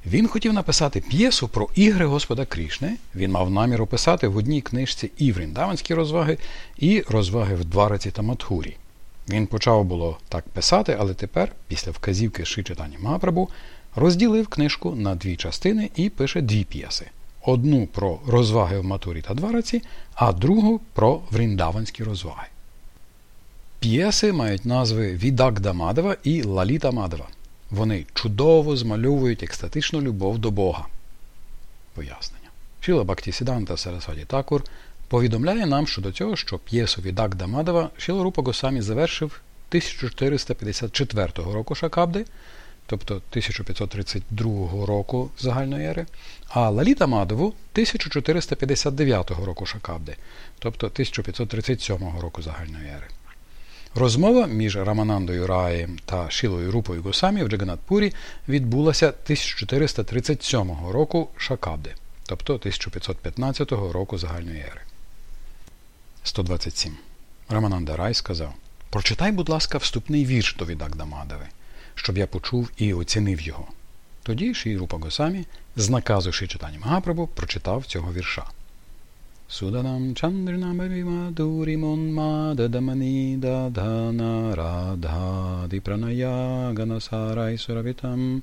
Він хотів написати п'єсу про ігри Господа Крішни. Він мав намір описати в одній книжці і вріндаванські розваги, і розваги в Двараці та Матхурі. Він почав було так писати, але тепер, після вказівки Шичитані Магапрабу, розділив книжку на дві частини і пише дві п'єси: одну про розваги в Матурі та Двараці, а другу про вріндаванські розваги. П'єси мають назви Відагда Мадава і Лаліта Мадава. Вони чудово змальовують екстатичну любов до Бога. Пояснення. Шіла Бактісіданта Сарасваді Такур повідомляє нам щодо цього, що п'єсу Відак Дамадова Шіларупа Госамі завершив 1454 року Шакабди, тобто 1532 року загальної ери, а Лаліта Мадову 1459 року Шакабди, тобто 1537 року загальної ери. Розмова між Раманандою Раєм та Шілою Рупою Госамі в Джаганатпурі відбулася 1437 року Шакабди. тобто 1515 року загальної ери. 127. Рамананда Рай сказав Прочитай, будь ласка, вступний вірш до Відагдамадеви, щоб я почув і оцінив його. Тоді Ші Рупа Госамі, з наказу Ші читання Магапрабу, прочитав цього вірша. Суданам Чандринамаріма Дурімон Мададамані Дадана Радhaди Пранaya Ганасарай Суравітам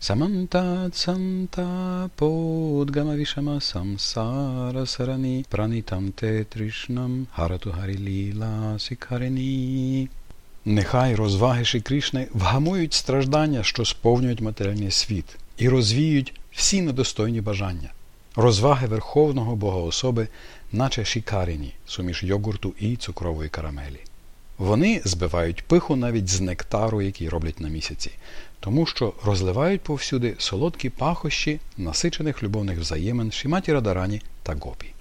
Самантат Санта Подгама Вишама Самсара Сарани Пранитам Те Тришнам Харату Гарі Ліла Сикхарені Нехай розваги Ші Кришни вгамують страждання, що сповнюють матеріальний світ, і розвіють всі недостойні бажання. Розваги Верховного Бога особи, наче шікаріні, суміш йогурту і цукрової карамелі. Вони збивають пиху навіть з нектару, який роблять на місяці, тому що розливають повсюди солодкі пахощі насичених любовних взаємин Шіматі Радарані та Гопі.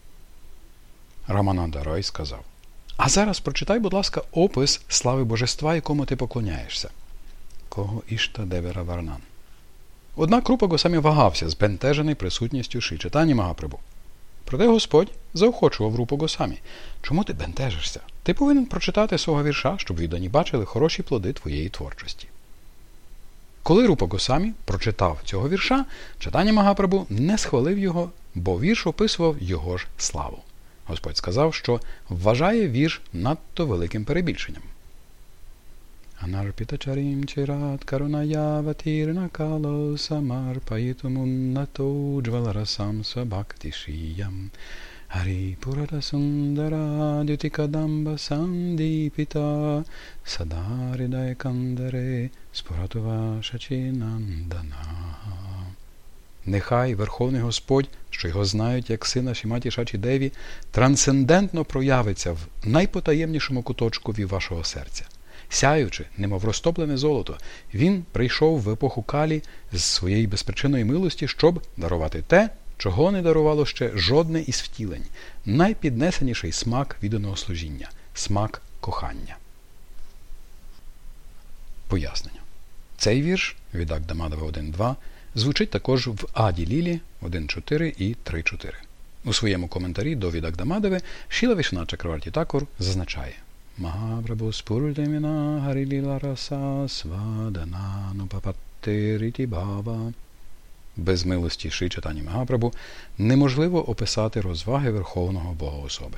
Рамананда Рой сказав А зараз прочитай, будь ласка, опис слави божества, якому ти поклоняєшся. Кого ішта Варнан. Однак Рупа Госамі вагався, збентежений присутністю Шичатані Магапрабу. Проте Господь заохочував Рупу Госамі. Чому ти бентежишся? Ти повинен прочитати свого вірша, щоб віддані бачили хороші плоди твоєї творчості. Коли Рупа Госамі прочитав цього вірша, читання Магапрабу не схвалив його, бо вірш описував його ж славу. Господь сказав, що вважає вірш надто великим перебільшенням. Кало самарпаїтумуннато джваларасам свабактишіям. Hari Purata Sundara Dutikadamba Sandipita Садаридай Кандаре Споратува Шачінандана. Нехай Верховний Господь, що його знають як сина Шіматі Шачі Деві, трансцендентно проявиться в найпотаємнішому куточкові вашого серця. Сяючи, немов розтоплене золото, він прийшов в епоху Калі з своєї безпричинної милості, щоб дарувати те, чого не дарувало ще жодне із втілень, найпіднесеніший смак відданого служіння смак кохання. Пояснення. Цей вірш від Агдамадова 1.2 звучить також в Аді Лілі 1.4 і 3.4. У своєму коментарі до Відагдамадеви Шіла Вішна Чакраварті Такур зазначає Магапрабу спурдеміна гаріліла раса сваданану папатиріті бава без милості Ши читання Магапрабу неможливо описати розваги Верховного Бога особи.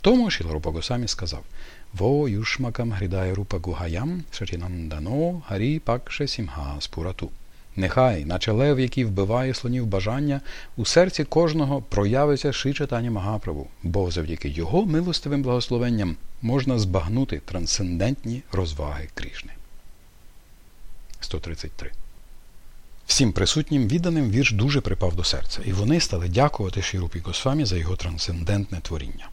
Тому Шіларупа Госамі сказав Во юшмакам грідає рупа гугаям шатінандано гарі пакше сімга спурату. Нехай, наче лев, який вбиває слонів бажання, у серці кожного проявиться ши читання Магапрабу, бо завдяки його милостивим благословенням можна збагнути трансцендентні розваги Крішни. 133 Всім присутнім відданим вірш дуже припав до серця, і вони стали дякувати Шірупі Госвамі за його трансцендентне творіння.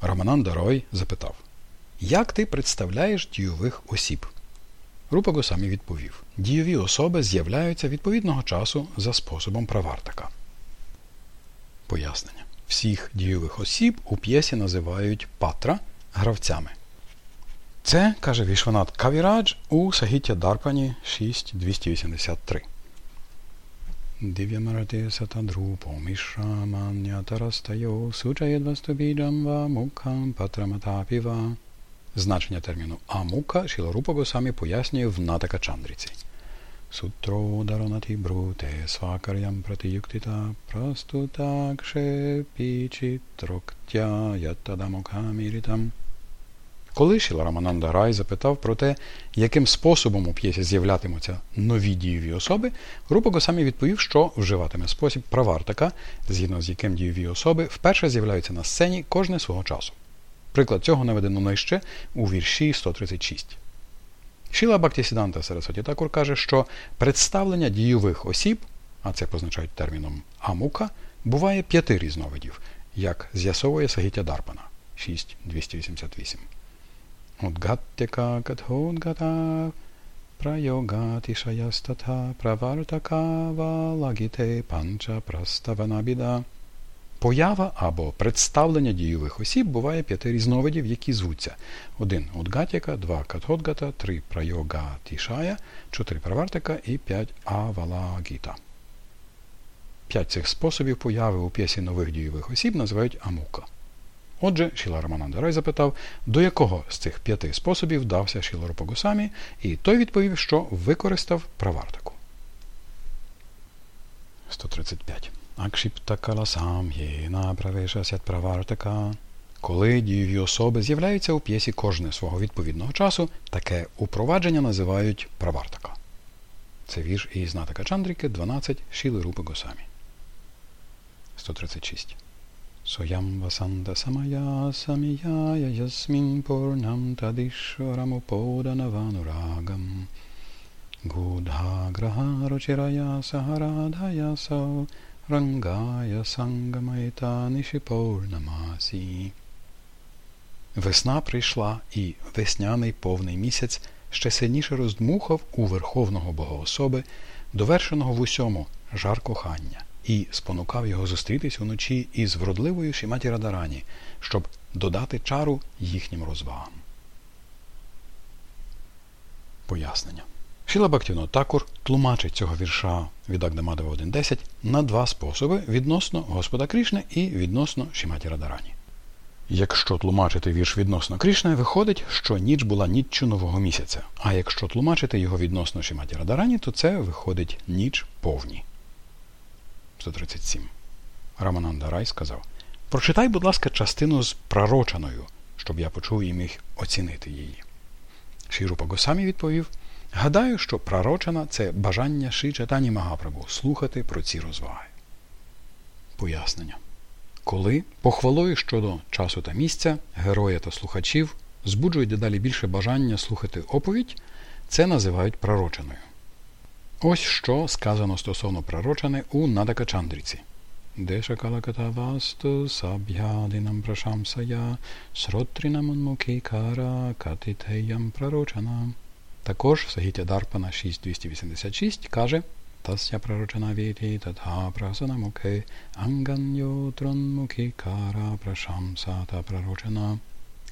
Рамананда Рой запитав Як ти представляєш дійових осіб? Рупа Госамі відповів Дійові особи з'являються відповідного часу за способом правартака. Пояснення. Всіх дійових осіб у п'єсі називають патра гравцями. Це, каже Вішванат Кавірадж у Сагіття Дарпані 6.283. Divyamaratir satadrupo mishramanyatarastayo sучаєдвастубіджам ва мукхам патраматапіва. Значення терміну амука Шіларупа Госамі пояснює в Натака Чандріці. Сутро даронати бруте свакарям пратиюктита прастутакше пічітроктя ятадамокамірітам. Коли Шіларамананда Рай запитав про те, яким способом у п'єсі з'являтимуться нові дієві особи, Рупа Госамі відповів, що вживатиме спосіб правартака, згідно з яким дієві особи вперше з'являються на сцені кожне свого часу. Приклад цього наведено нижче у вірші 136. Шіла Бактісіданта Сарасоті Такур каже, що представлення дійових осіб, а це позначають терміном амука, буває п'яти різновидів, як з'ясовує Сагіття Дарпана 6.288. Удгаттяка катходгата прайогатишаястата правартака валагіте панча праставанабіда. Поява або представлення дійових осіб буває п'яти різновидів, які звуться: 1 удгатяка, 2 катходгата, 3 прайогатішая, 4 правартика і 5 авалагіта. П'ять цих способів появи у п'єсі нових дійових осіб називають амука. Отже, Шіла Рамананда запитав, до якого з цих п'яти способів дався Шіларупа Госамі, і той відповів, що використав правартаку. 135. Акшіпта каласам єна правишасят правартака. Коли дієві особи з'являються у п'єсі кожне свого відповідного часу, таке упровадження називають правартака. Це вірш із Натака Чандріки 12 Шіли Рупи Госамі. 136. Соям васанда самая самияя ясмін порнам тадишварамуподанаванурагам Гудхаграха ручирая сагарадхая сау рангая сангамайта нишипорнамасі. Весна прийшла, і весняний повний місяць ще сильніше роздмухав у Верховного Богоособи, довершеного в усьому жар кохання, і спонукав його зустрітись уночі із вродливою Шіматі Радарані, щоб додати чару їхнім розвагам. Пояснення. Шіла Бактіно Такур тлумачить цього вірша від Агдамадова 1.10 на два способи відносно Господа Крішни і відносно Шіматі Радарані. Якщо тлумачити вірш відносно Крішни, виходить, що ніч була ніччю нового місяця. А якщо тлумачити його відносно Шіматі Радарані, то це виходить ніч повні. 137. Рамананда Рай сказав: Прочитай, будь ласка, частину з пророчаною, щоб я почув і міг оцінити її. Шірупа Госамі відповів: Гадаю, що пророчана це бажання Ши Чатані Магапрабу слухати про ці розваги. Пояснення. Коли похвалою щодо часу та місця, героя та слухачів збуджують дедалі більше бажання слухати оповідь, це називають пророченою. Ось що сказано стосовно пророчани у Надакачандріці. Дешакалакатавасту саб'ядинам прашамсая сротринамунмукікара катитеям пророчана. Також Сагітя Дарпана 6.286 каже Тася пророчана віті татха прасанамуке анганьо тронмуки кара прашамсата пророчана.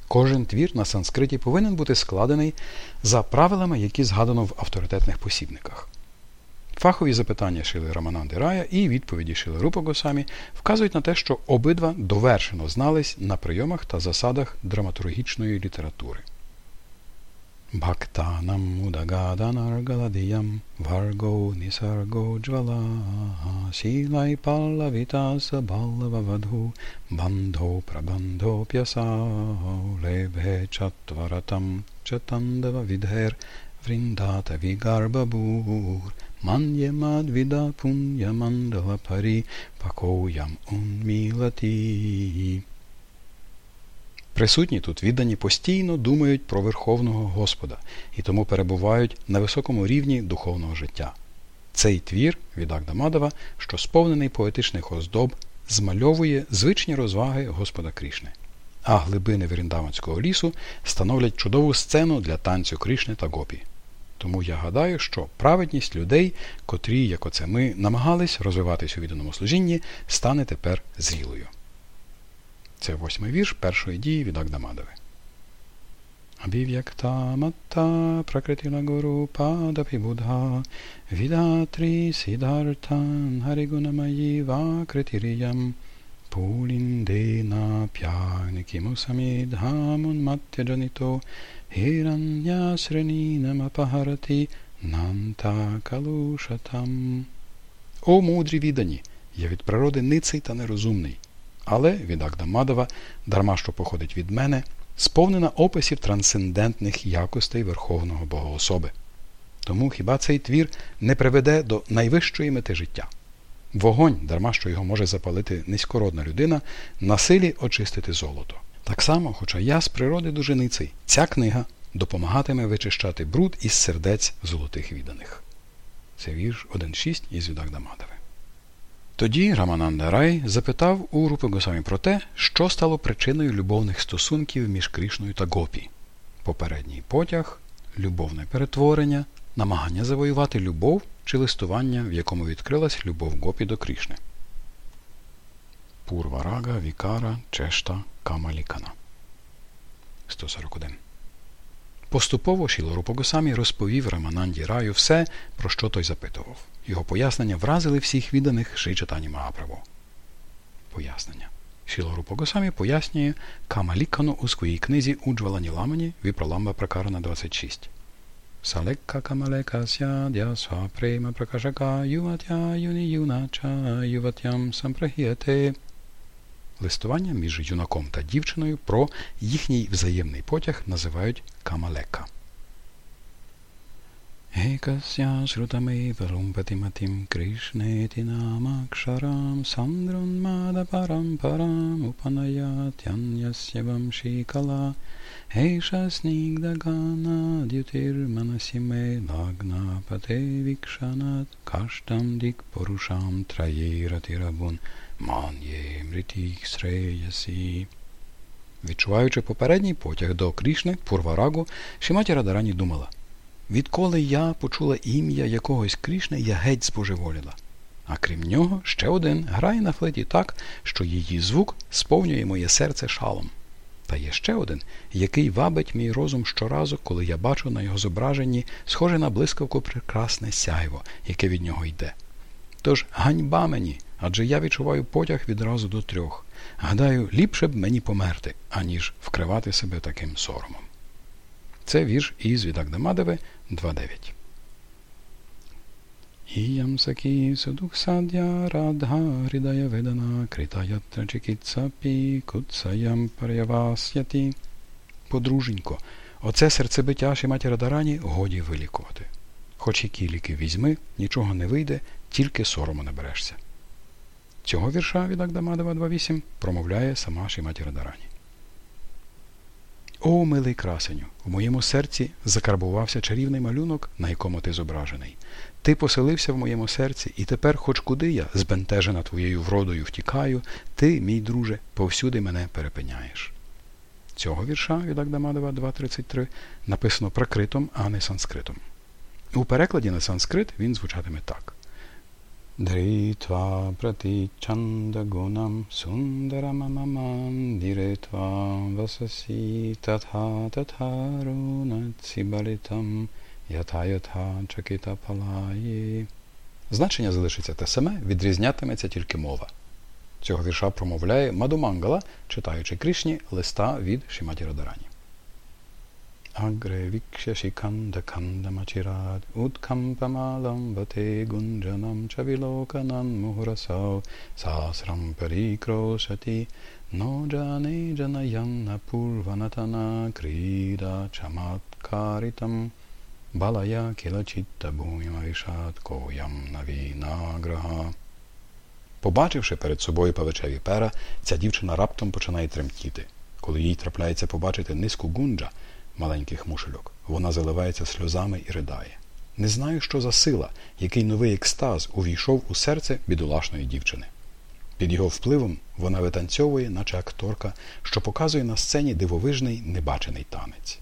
Кожен твір на санскриті повинен бути складений за правилами, які згадано в авторитетних посібниках. Фахові запитання Шили Рамананди Рая і відповіді Шили Рупа Госамі вказують на те, що обидва довершено знались на прийомах та засадах драматургічної літератури. Bhaktanam udagadanargaladiyam vargo nisargo jvala silai pallavita sabhallavavadhu bandho prabandho pyasao lebhe chatvaratam chatandava vidher vrindata vigarbabur manyamad vida Присутні тут віддані постійно думають про Верховного Господа і тому перебувають на високому рівні духовного життя. Цей твір від Агдамадова, що сповнений поетичних оздоб, змальовує звичні розваги Господа Крішни. А глибини Віріндаванського лісу становлять чудову сцену для танцю Крішни та Гопі. Тому я гадаю, що праведність людей, котрі, як оце ми, намагались розвиватись у відданому служінні, стане тепер зрілою. Це восьмий вірш першої дії від Агдамадови. Abhivyakta matta prakritila guru padapi buddha vidatri siddhartan harigunamayi vakritiriyam pulindena pyagnikimusamidhamun matyajanito hiranyasreninam apaharati nanта калушатам. О мудрі віддані! Я від природи ниций та нерозумний але від Агдамадова, дарма що походить від мене, сповнена описів трансцендентних якостей Верховного Богоособи. Тому хіба цей твір не приведе до найвищої мети життя? Вогонь, дарма що його може запалити низькородна людина, на силі очистити золото. Так само, хоча я з природи дуженицей, ця книга допомагатиме вичищати бруд із сердець золотих відданих. Це вірш 1.6 із Відагдамадове. Тоді Рамананда Рай запитав у Рупи Госамі про те, що стало причиною любовних стосунків між Крішною та Гопі. Попередній потяг, любовне перетворення, намагання завоювати любов чи листування, в якому відкрилась любов Гопі до Крішни. Пурварага Вікара Чешта Камалікана 141 Поступово Шілорупа Госамі розповів Рамананді Раю все, про що той запитував. Його пояснення вразили всіх відданих Ши Чатані Магаправу. Пояснення. Шілорупа Госамі пояснює Камалікану у своїй книзі Уджвалані Ламані Віпроламба Пракарана 26. Салекка камалека сядя свапрема пракашака юватя юні юнача юватям сампрахіяте. Листування між юнаком та дівчиною про їхній взаємний потяг називають камалека. Намакшарам сандрунмада парам упанаятяньясya вамшикала Ейша снигдагана дютирманасиме лагнапате викшанат каштам дик порушам траєратирабун ман'є мритіх среясі. Відчуваючи попередній потяг до Крішни, Пурварагу, Шиматі Радарані думала Відколи я почула ім'я якогось Крішни, я геть збожеволіла. А крім нього, ще один грає на флеті так, що її звук сповнює моє серце шалом. Та є ще один, який вабить мій розум щоразу, коли я бачу на його зображенні схоже на блискавку прекрасне сяйво, яке від нього йде. Тож ганьба мені, адже я відчуваю потяг відразу до трьох. Гадаю, ліпше б мені померти, аніж вкривати себе таким соромом. Це вірш із Відагдамадеви 2.9. Іям сакі судух садя радга гридая ведана критаятра чикіцапі куцаям парявасяті. Подруженько, оце серцебиття Шиматі Радарані годі вилікувати. Хоч які ліки візьми, нічого не вийде, тільки сорому не берешся. Цього вірша від Агдамадова 2.8 промовляє сама Шиматі Радарані. О, милий красеню, в моєму серці закарбувався чарівний малюнок, на якому ти зображений. Ти поселився в моєму серці, і тепер, хоч куди я, збентежена твоєю вродою, втікаю, ти, мій друже, повсюди мене перепиняєш. Цього вірша від Агдамадова 2.33 написано прикритом, а не санскритом. У перекладі на санскрит він звучатиме так. Дритва pratichandagunam sundaramamam diretva vasasi tatha tatharunacibalitam ятha-ятha чакита палаї. Значення залишиться те саме, відрізнятиметься тільки мова. Цього вірша промовляє Мадумангала, читаючи Кришні листа від Шиматі Радарані. Agre vikshya shikanda kanda machirat utkampamalam bate gunjanam chavilokanam muhurasau sasram parikroshati no jane janayanna purvanatana krida chamatkaritam балая кілачітта бумімавішат коям навінаграха. Побачивши перед собою павичеві пера, ця дівчина раптом починає тремтіти. Коли їй трапляється побачити низку гунджа, маленьких мушельок. Вона заливається сльозами і ридає. Не знаю, що за сила, який новий екстаз увійшов у серце бідолашної дівчини. Під його впливом вона витанцьовує, наче акторка, що показує на сцені дивовижний небачений танець.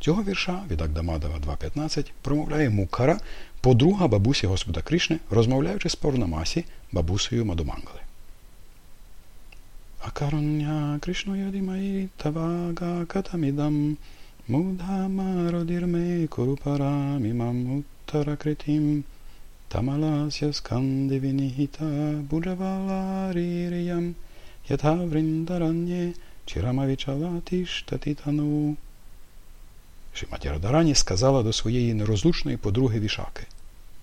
Цього вірша від Агдамадова 2.15 промовляє Мукара, подруга бабусі Господа Кришни, розмовляючи з Павнамасі, бабусею Мадумангали. Akarunya Krishna Yadimai Tavaga Katamidam Mudhamarodirme Kuruparamimam Uttarakritim Tamalasya Skandi Vinihita Bujavalariyam Yatha Vrindaranye Чирамавічалатіштатітану. Шиматі Радарані сказала до своєї нерозлучної подруги Вішаки.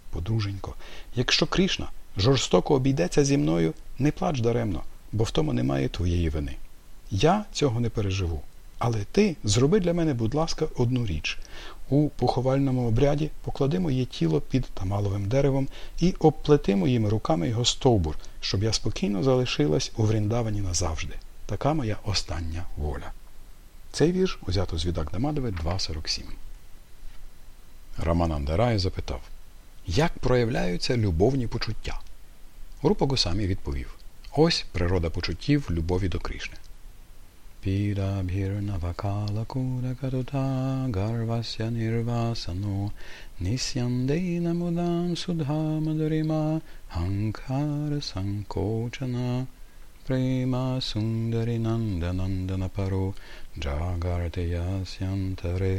Подруженько, якщо Крішна жорстоко обійдеться зі мною, не плач даремно, бо в тому немає твоєї вини. Я цього не переживу. Але ти зроби для мене, будь ласка, одну річ. У поховальному обряді поклади моє тіло під тамаловим деревом і обплети моїми руками його стовбур, щоб я спокійно залишилась у Вріндавані назавжди. Така моя остання воля. Цей вірш узято з відак Дамадове 2.47. Роман Андерай запитав, як проявляються любовні почуття? Група Гусамі відповів Ось природа почуттів любові до Кришни. Prema sundari nanda nandana paro jagarte yasyantare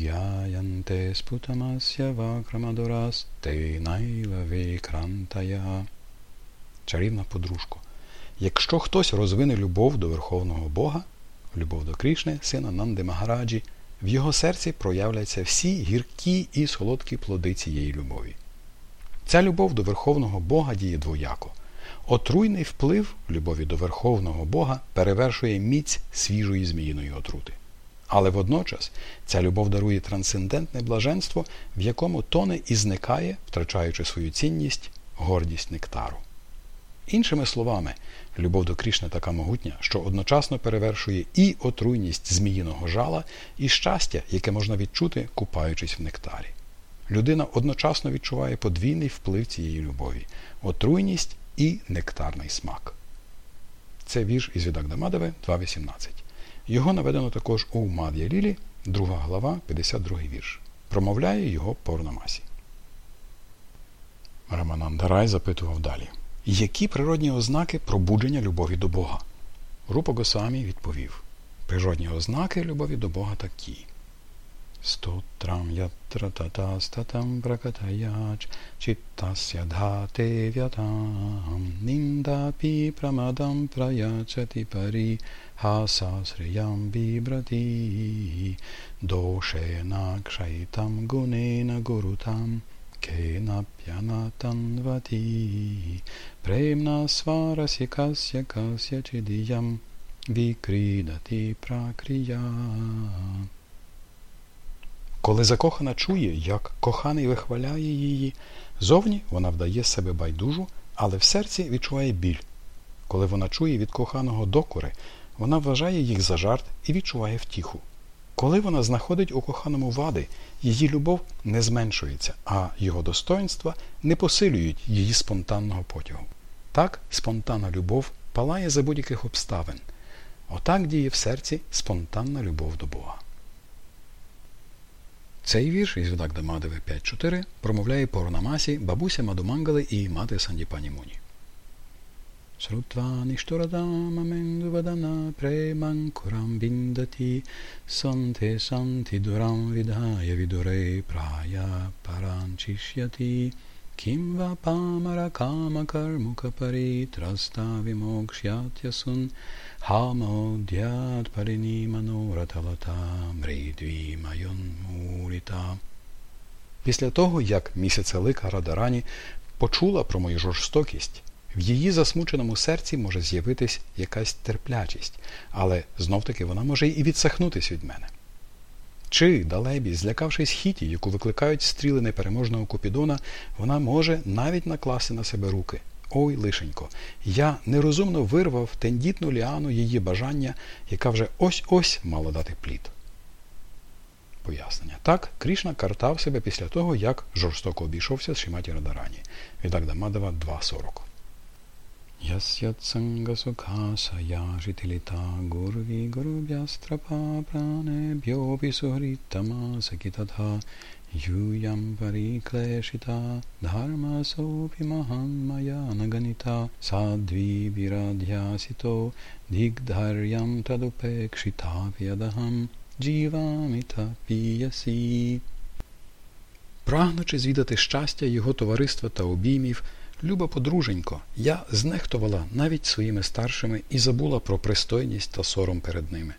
Гяянте спутамася вакрамадорас те найва викрантая. Чарівна подружко. Якщо хтось розвине любов до Верховного Бога, любов до Кришни, сина Нанди Магараджі, в його серці проявляться всі гіркі і солодкі плоди цієї любові. Ця любов до Верховного Бога діє двояко. Отруйний вплив любові до Верховного Бога перевершує міць свіжої зміїної отрути. Але водночас ця любов дарує трансцендентне блаженство, в якому тоне і зникає, втрачаючи свою цінність, гордість нектару. Іншими словами, любов до Крішни така могутня, що одночасно перевершує і отруйність зміїного жала, і щастя, яке можна відчути, купаючись в нектарі. Людина одночасно відчуває подвійний вплив цієї любові отруйність і нектарний смак. Це вірш із Відагдамадове 2.18. Його наведено також у Мад'я Лілі, 2 глава, 52 вірш. Промовляє його Порнамасі. Раманандарай запитував далі. Які природні ознаки пробудження любові до Бога? Рупа Госамі відповів: Природні ознаки любові до Бога такі. Стотрам premna svarasya kasya kasya chidiyam vikridati prakriya Коли закохана чує, як коханий вихваляє її, зовні вона вдає себе байдужу, але в серці відчуває біль. Коли вона чує від коханого докори, вона вважає їх за жарт і відчуває втіху. Коли вона знаходить у коханому вади, її любов не зменшується, а його достоинства не посилюють її спонтанного потягу. Так спонтанна любов палає за будь-яких обставин. Отак діє в серці спонтанна любов до Бога. Цей вірш із Видак Дамадеви 5.4 промовляє Порнамасі, бабуся Мадумангали і мати Сандіпані Муні. Sante santi duram vidhaya vidure praya paranchishyati kim va pamara kama karmuka paritrasta vimokshyatyasun hamodhyat parini manoratalata мридві. Після того, як місяцелика Радарані почула про мою жорстокість, в її засмученому серці може з'явитись якась терплячість, але знов-таки вона може і відсахнутись від мене. Чи, далебі, злякавшись хіті, яку викликають стріли непереможного Купідона, вона може навіть накласти на себе руки. Ой, лишенько, я нерозумно вирвав тендітну ліану її бажання, яка вже ось-ось мала дати плід. Пояснення. Так, Крішна картав себе після того, як жорстоко обійшовся з Шиматі Радарані. Відак Дамадова 2.40. यस्यत्सङ्गसुखाशया शिथिलिता गुर्वी गुरुभ्यस्त्रपा प्राणेभ्योऽपि सुहृत्तमासखि तथा यूयं परिक्लेशिता धर्मसोऽपि महान्मया न गणिता साध्वीविराध्यासितो दिग्धैर्यं तदुपेक्षिताव्यदहं जीवामिथ піясі. Прагнучи звідати щастя його товариства та обіймів, Люба подруженько, я знехтувала навіть своїми старшими і забула про пристойність та сором перед ними.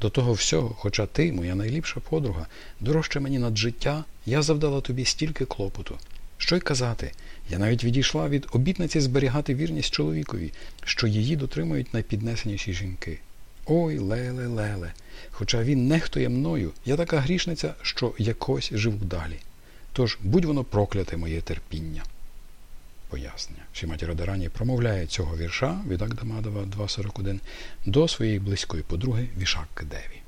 До того всього, хоча ти, моя найліпша подруга, дорожча мені над життя, я завдала тобі стільки клопоту. Що й казати, я навіть відійшла від обітниці зберігати вірність чоловікові, що її дотримують найпіднесеніші жінки. Ой, леле, леле, хоча він нехтує мною, я така грішниця, що якось живу далі. Тож будь воно прокляте моє терпіння пояснення. Шіматі Радарані промовляє цього вірша від Агдамадова 2.41 до своєї близької подруги Вішакки Деві.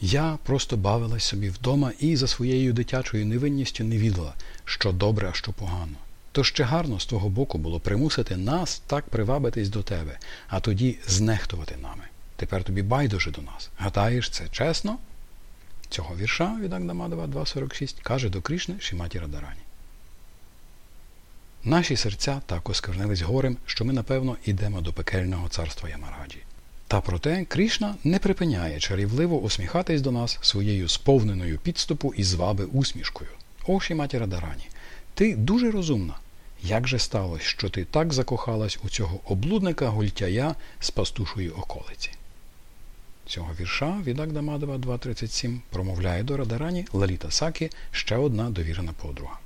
Я просто бавилась собі вдома і за своєю дитячою невинністю не відала, що добре, а що погано. То ще гарно з твого боку було примусити нас так привабитись до тебе, а тоді знехтувати нами. Тепер тобі байдуже до нас. Гадаєш, це чесно? Цього вірша від Агдамадова 2.46 каже до Крішни Шіматі Радарані. Наші серця так осквернились горем, що ми, напевно, йдемо до пекельного царства Ямараджі. Та проте Крішна не припиняє чарівливо усміхатись до нас своєю сповненою підступу і зваби усмішкою. Оші матіра Дарані, ти дуже розумна. Як же сталося, що ти так закохалась у цього облудника гультяя з пастушої околиці? Цього вірша від Агдамадова 2.37 промовляє до Радарані Лаліта Сакі ще одна довірена подруга.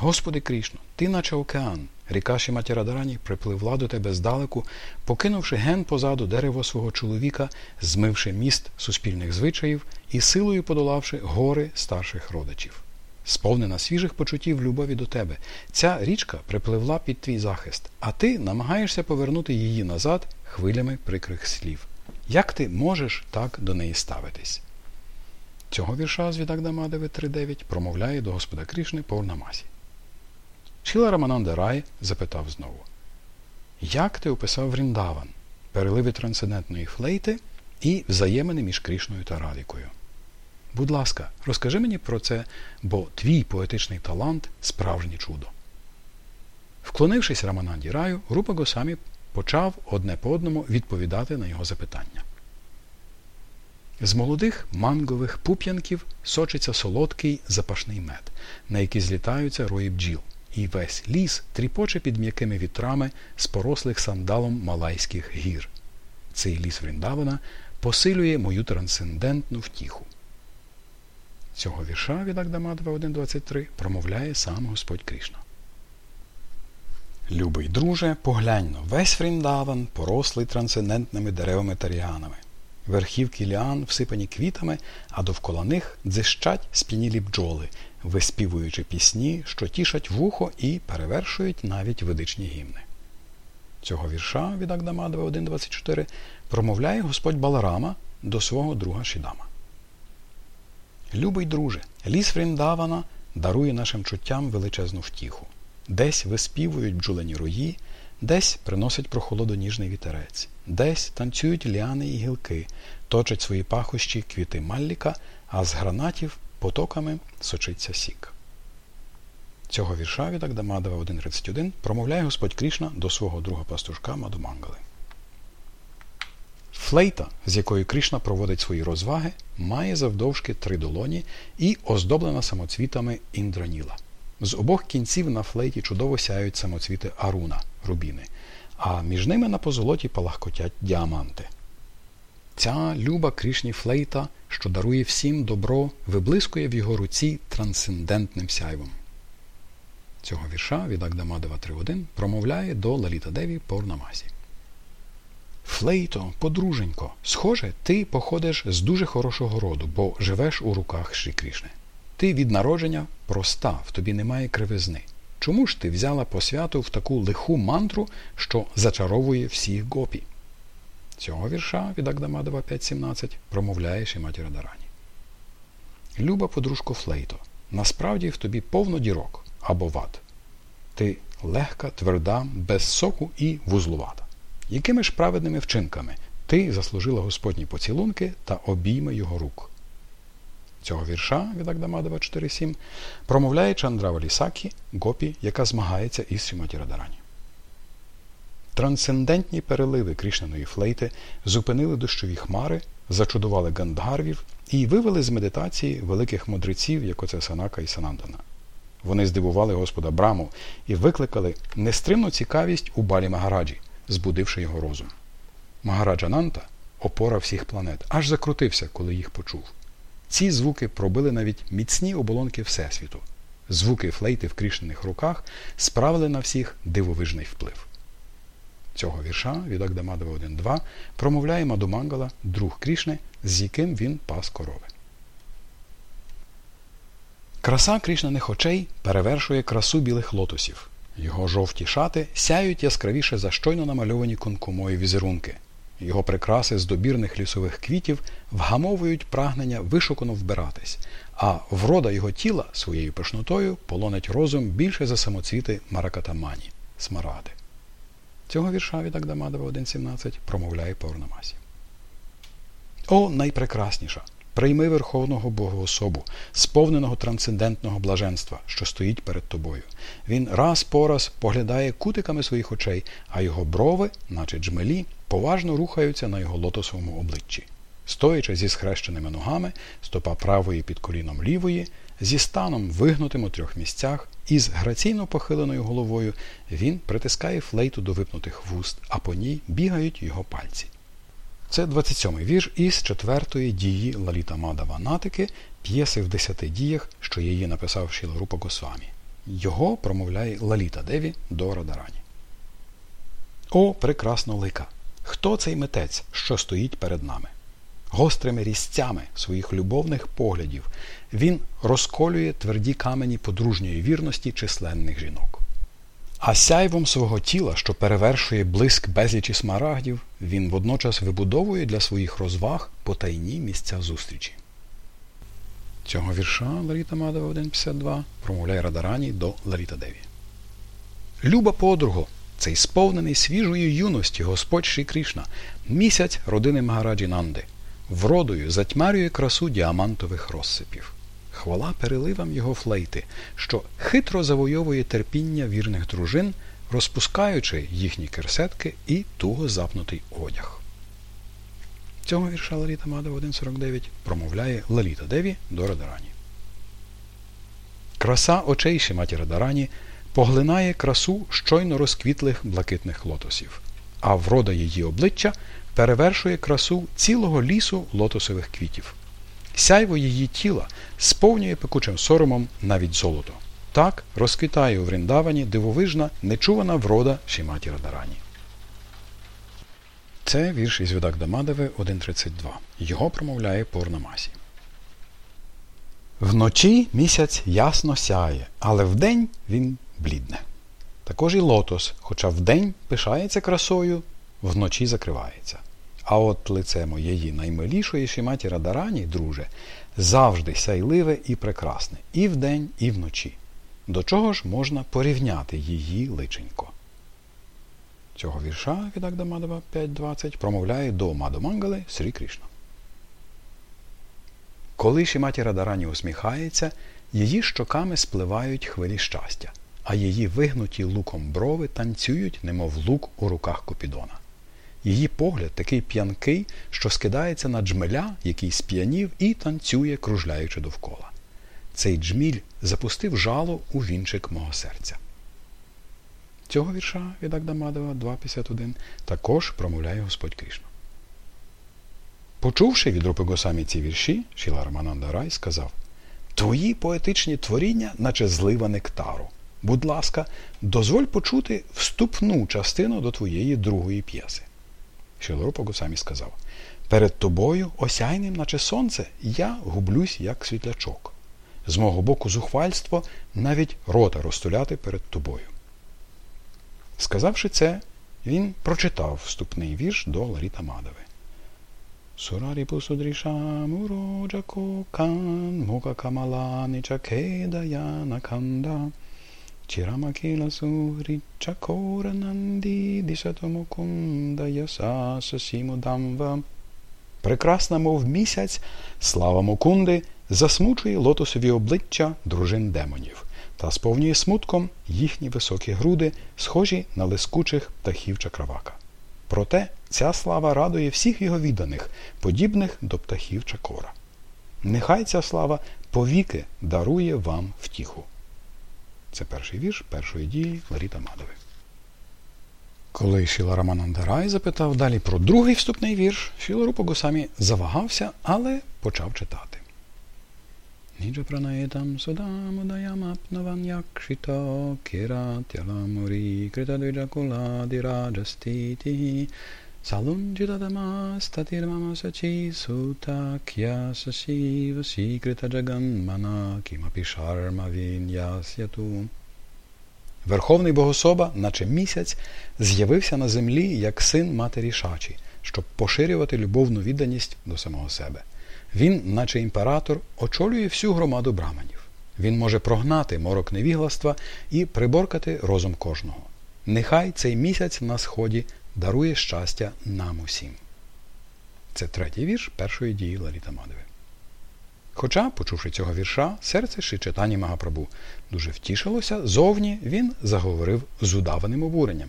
Господи Крішно, ти, наче океан, ріка Шіматі Радарані припливла до тебе здалеку, покинувши ген позаду дерево свого чоловіка, змивши міст суспільних звичаїв і силою подолавши гори старших родичів. Сповнена свіжих почуттів любові до тебе, ця річка припливла під твій захист, а ти намагаєшся повернути її назад хвилями прикрих слів. Як ти можеш так до неї ставитись? Цього вірша з Відагдамадеви 3.9 промовляє до Господа Крішни Пурнамасі. Шіла Рамананда Рай запитав знову: Як ти описав Вріндаван, переливи трансцендентної флейти і взаємини між Крішною та Радикою? Будь ласка, розкажи мені про це, бо твій поетичний талант справжнє чудо. Вклонившись Рамананді Раю, Рупа Госамі почав одне по одному відповідати на його запитання. З молодих мангових пуп'янків сочиться солодкий запашний мед, на який злітаються рої бджіл, і весь ліс тріпоче під м'якими вітрами з порослих сандалом Малайських гір. Цей ліс Вріндавана посилює мою трансцендентну втіху. Цього вірша від Агдамадова 1.23 промовляє сам Господь Кришна. Любий друже, поглянь но, весь Фріндаван порослий трансцендентними деревами таріанами. Верхівки ліан всипані квітами, а довкола них дзищать сп'янілі бджоли, виспівуючи пісні, що тішать вухо і перевершують навіть ведичні гімни. Цього вірша від Агдамадова 1.24 промовляє Господь Баларама до свого друга Шідама. Любий друже, ліс Фріндавана дарує нашим чуттям величезну втіху. Десь виспівують бджолені рої, десь приносять прохолоду ніжний вітерець, десь танцюють ліани і гілки, точать свої пахощі квіти малліка, а з гранатів потоками сочиться сік. Цього вірша від Агдамадова 1.31 промовляє Господь Крішна до свого друга пастушка Мадумангали. Флейта, з якою Кришна проводить свої розваги, має завдовжки три долоні і оздоблена самоцвітами індраніла. З обох кінців на флейті чудово сяють самоцвіти аруна рубіни, а між ними на позолоті палахкотять діаманти. Ця люба Кришні флейта, що дарує всім добро, виблискує в його руці трансцендентним сяйвом. Цього вірша від Агдамадова 3.1 промовляє до Лаліта Деві Порнамасі. Флейто, подруженько, схоже, ти походиш з дуже хорошого роду, бо живеш у руках Шрі Крішни. Ти від народження проста, в тобі немає кривизни. Чому ж ти взяла посвяту в таку лиху мантру, що зачаровує всіх гопі? Цього вірша від Агдамадова 5.17 промовляє Шиматі Радарані. Люба подружко Флейто, насправді в тобі повно дірок або вад. Ти легка, тверда, без соку і вузлувата якими ж праведними вчинками ти заслужила Господні поцілунки та обійми його рук? Цього вірша від Агдамадова 4.7 промовляє Чандравалі Сакі, гопі, яка змагається із Сіматі Радарані. Трансцендентні переливи Крішнаної флейти зупинили дощові хмари, зачудували гандгарвів і вивели з медитації великих мудреців, як оце Санака і Санандана. Вони здивували Господа Браму і викликали нестримну цікавість у Балі Магараджі, збудивши його розум. Магараджа Нанта, опора всіх планет, аж закрутився, коли їх почув. Ці звуки пробили навіть міцні оболонки Всесвіту. Звуки флейти в крішених руках справили на всіх дивовижний вплив. Цього вірша від Агдамадова 1.2 промовляє Мадумангала, друг Крішни, з яким він пас корови. Краса крішнених очей перевершує красу білих лотосів. Його жовті шати сяють яскравіше за щойно намальовані конкумої візерунки. Його прикраси з добірних лісових квітів вгамовують прагнення вишукано вбиратись, а врода його тіла своєю пишнотою полонить розум більше за самоцвіти Маракатамані смаради. Цього вірша від Агдамадова 1.17 промовляє Паурнамасі. О, найпрекрасніша, прийми Верховного Богоособу, сповненого трансцендентного блаженства, що стоїть перед тобою. Він раз по раз поглядає кутиками своїх очей, а його брови, наче джмелі, поважно рухаються на його лотосовому обличчі. Стоячи зі схрещеними ногами, стопа правої під коліном лівої, зі станом вигнутим у трьох місцях, і з граційно похиленою головою він притискає флейту до випнутих вуст, а по ній бігають його пальці. Це 27-й вірш із четвертої дії Лаліта Мадава Натики, п'єси в десяти діях, що її написав Шіларупа Госвамі. Його промовляє Лаліта Деві до Радарані. О, прекрасна лика! Хто цей митець, що стоїть перед нами? Гострими різцями своїх любовних поглядів він розколює тверді камені подружньої вірності численних жінок. А сяйвом свого тіла, що перевершує блиск безлічі смарагдів, він водночас вибудовує для своїх розваг потайні місця зустрічі. Цього вірша Ларіта Мадова 1.52 промовляє Радарані до Ларіта Деві. Люба подруго, цей сповнений свіжої юності Господь Шрі Кришна, місяць родини Магараджі Нанди, вродою затьмарює красу діамантових розсипів. Хвала переливам його флейти, що хитро завойовує терпіння вірних дружин, розпускаючи їхні керсетки і туго запнутий одяг. Цього вірша Лаліта Мадова 1.49 промовляє Лаліта Деві до Радарані. Краса очей Шиматі Радарані поглинає красу щойно розквітлих блакитних лотосів, а врода її обличчя перевершує красу цілого лісу лотосових квітів. Сяйво її тіла сповнює пекучим соромом навіть золото. Так розквітає у Вріндавані дивовижна, нечувана врода Шіматі Радарані. Це вірш із Відак Дамадеви 1.32. Його промовляє Порнамасі. Вночі місяць ясно сяє, але вдень він блідне. Також і лотос, хоча вдень пишається красою, вночі закривається. А от лице моєї наймилішої Шіматі Радарані, друже, завжди сяйливе і прекрасне, і вдень, і вночі. До чого ж можна порівняти її личенько? Цього вірша від Агдамадова 5.20 промовляє до Мадомангали Срі Кришна. Коли Шіматі Радарані усміхається, її щоками спливають хвилі щастя, а її вигнуті луком брови танцюють, немов лук у руках Купідона. Її погляд такий п'янкий, що скидається на джмеля, який сп'янів, і танцює, кружляючи довкола. Цей джміль запустив жало у вінчик мого серця. Цього вірша від Агдамадова 2.51 також промовляє Господь Кришна. Почувши від Рупи Госамі ці вірші, Шіла Рамананда Рай сказав Твої поетичні творіння, наче злива нектару. Будь ласка, дозволь почути вступну частину до твоєї другої п'єси. Шілорупа Госамі сказав Перед тобою, осяйним, наче сонце, я гублюсь, як світлячок. З мого боку зухвальство навіть рота розтуляти перед тобою. Сказавши це, він прочитав вступний вірш до Ларіта Мадови. Сураріпу судрішамуроджако кан мука камалани чакедая канда Чирамакіла сурічакора нанді дісатомукунда ясаса сімудамва. Прекрасна, мов місяць, слава Мукунди засмучує лотосові обличчя дружин демонів та сповнює смутком їхні високі груди, схожі на лискучих птахів чакравака. Проте ця слава радує всіх його відданих, подібних до птахів чакора. Нехай ця слава повіки дарує вам втіху. Це перший вірш першої дії Ларіта Мадови. Коли Шіла Раманандарай запитав далі про другий вступний вірш, Шіла Рупа завагався, але почав читати. Ніджа пранаєтам судам удаям апнаван якшито кіратяламурі критадвіджакуладі раджастіті Salunjitadama sachi sutakya sasiva sikrita jaganmana kimapi sharma vinyasyatu. Верховний Богособа, наче місяць, з'явився на землі як син матері Шачі, щоб поширювати любовну відданість до самого себе. Він, наче імператор, очолює всю громаду браманів. Він може прогнати морок невігластва і приборкати розум кожного. Нехай цей місяць на сході дарує щастя нам усім. Це третій вірш першої дії Ларіта Мадови. Хоча, почувши цього вірша, серце Шичатані Магапрабу дуже втішилося, зовні він заговорив з удаваним обуренням.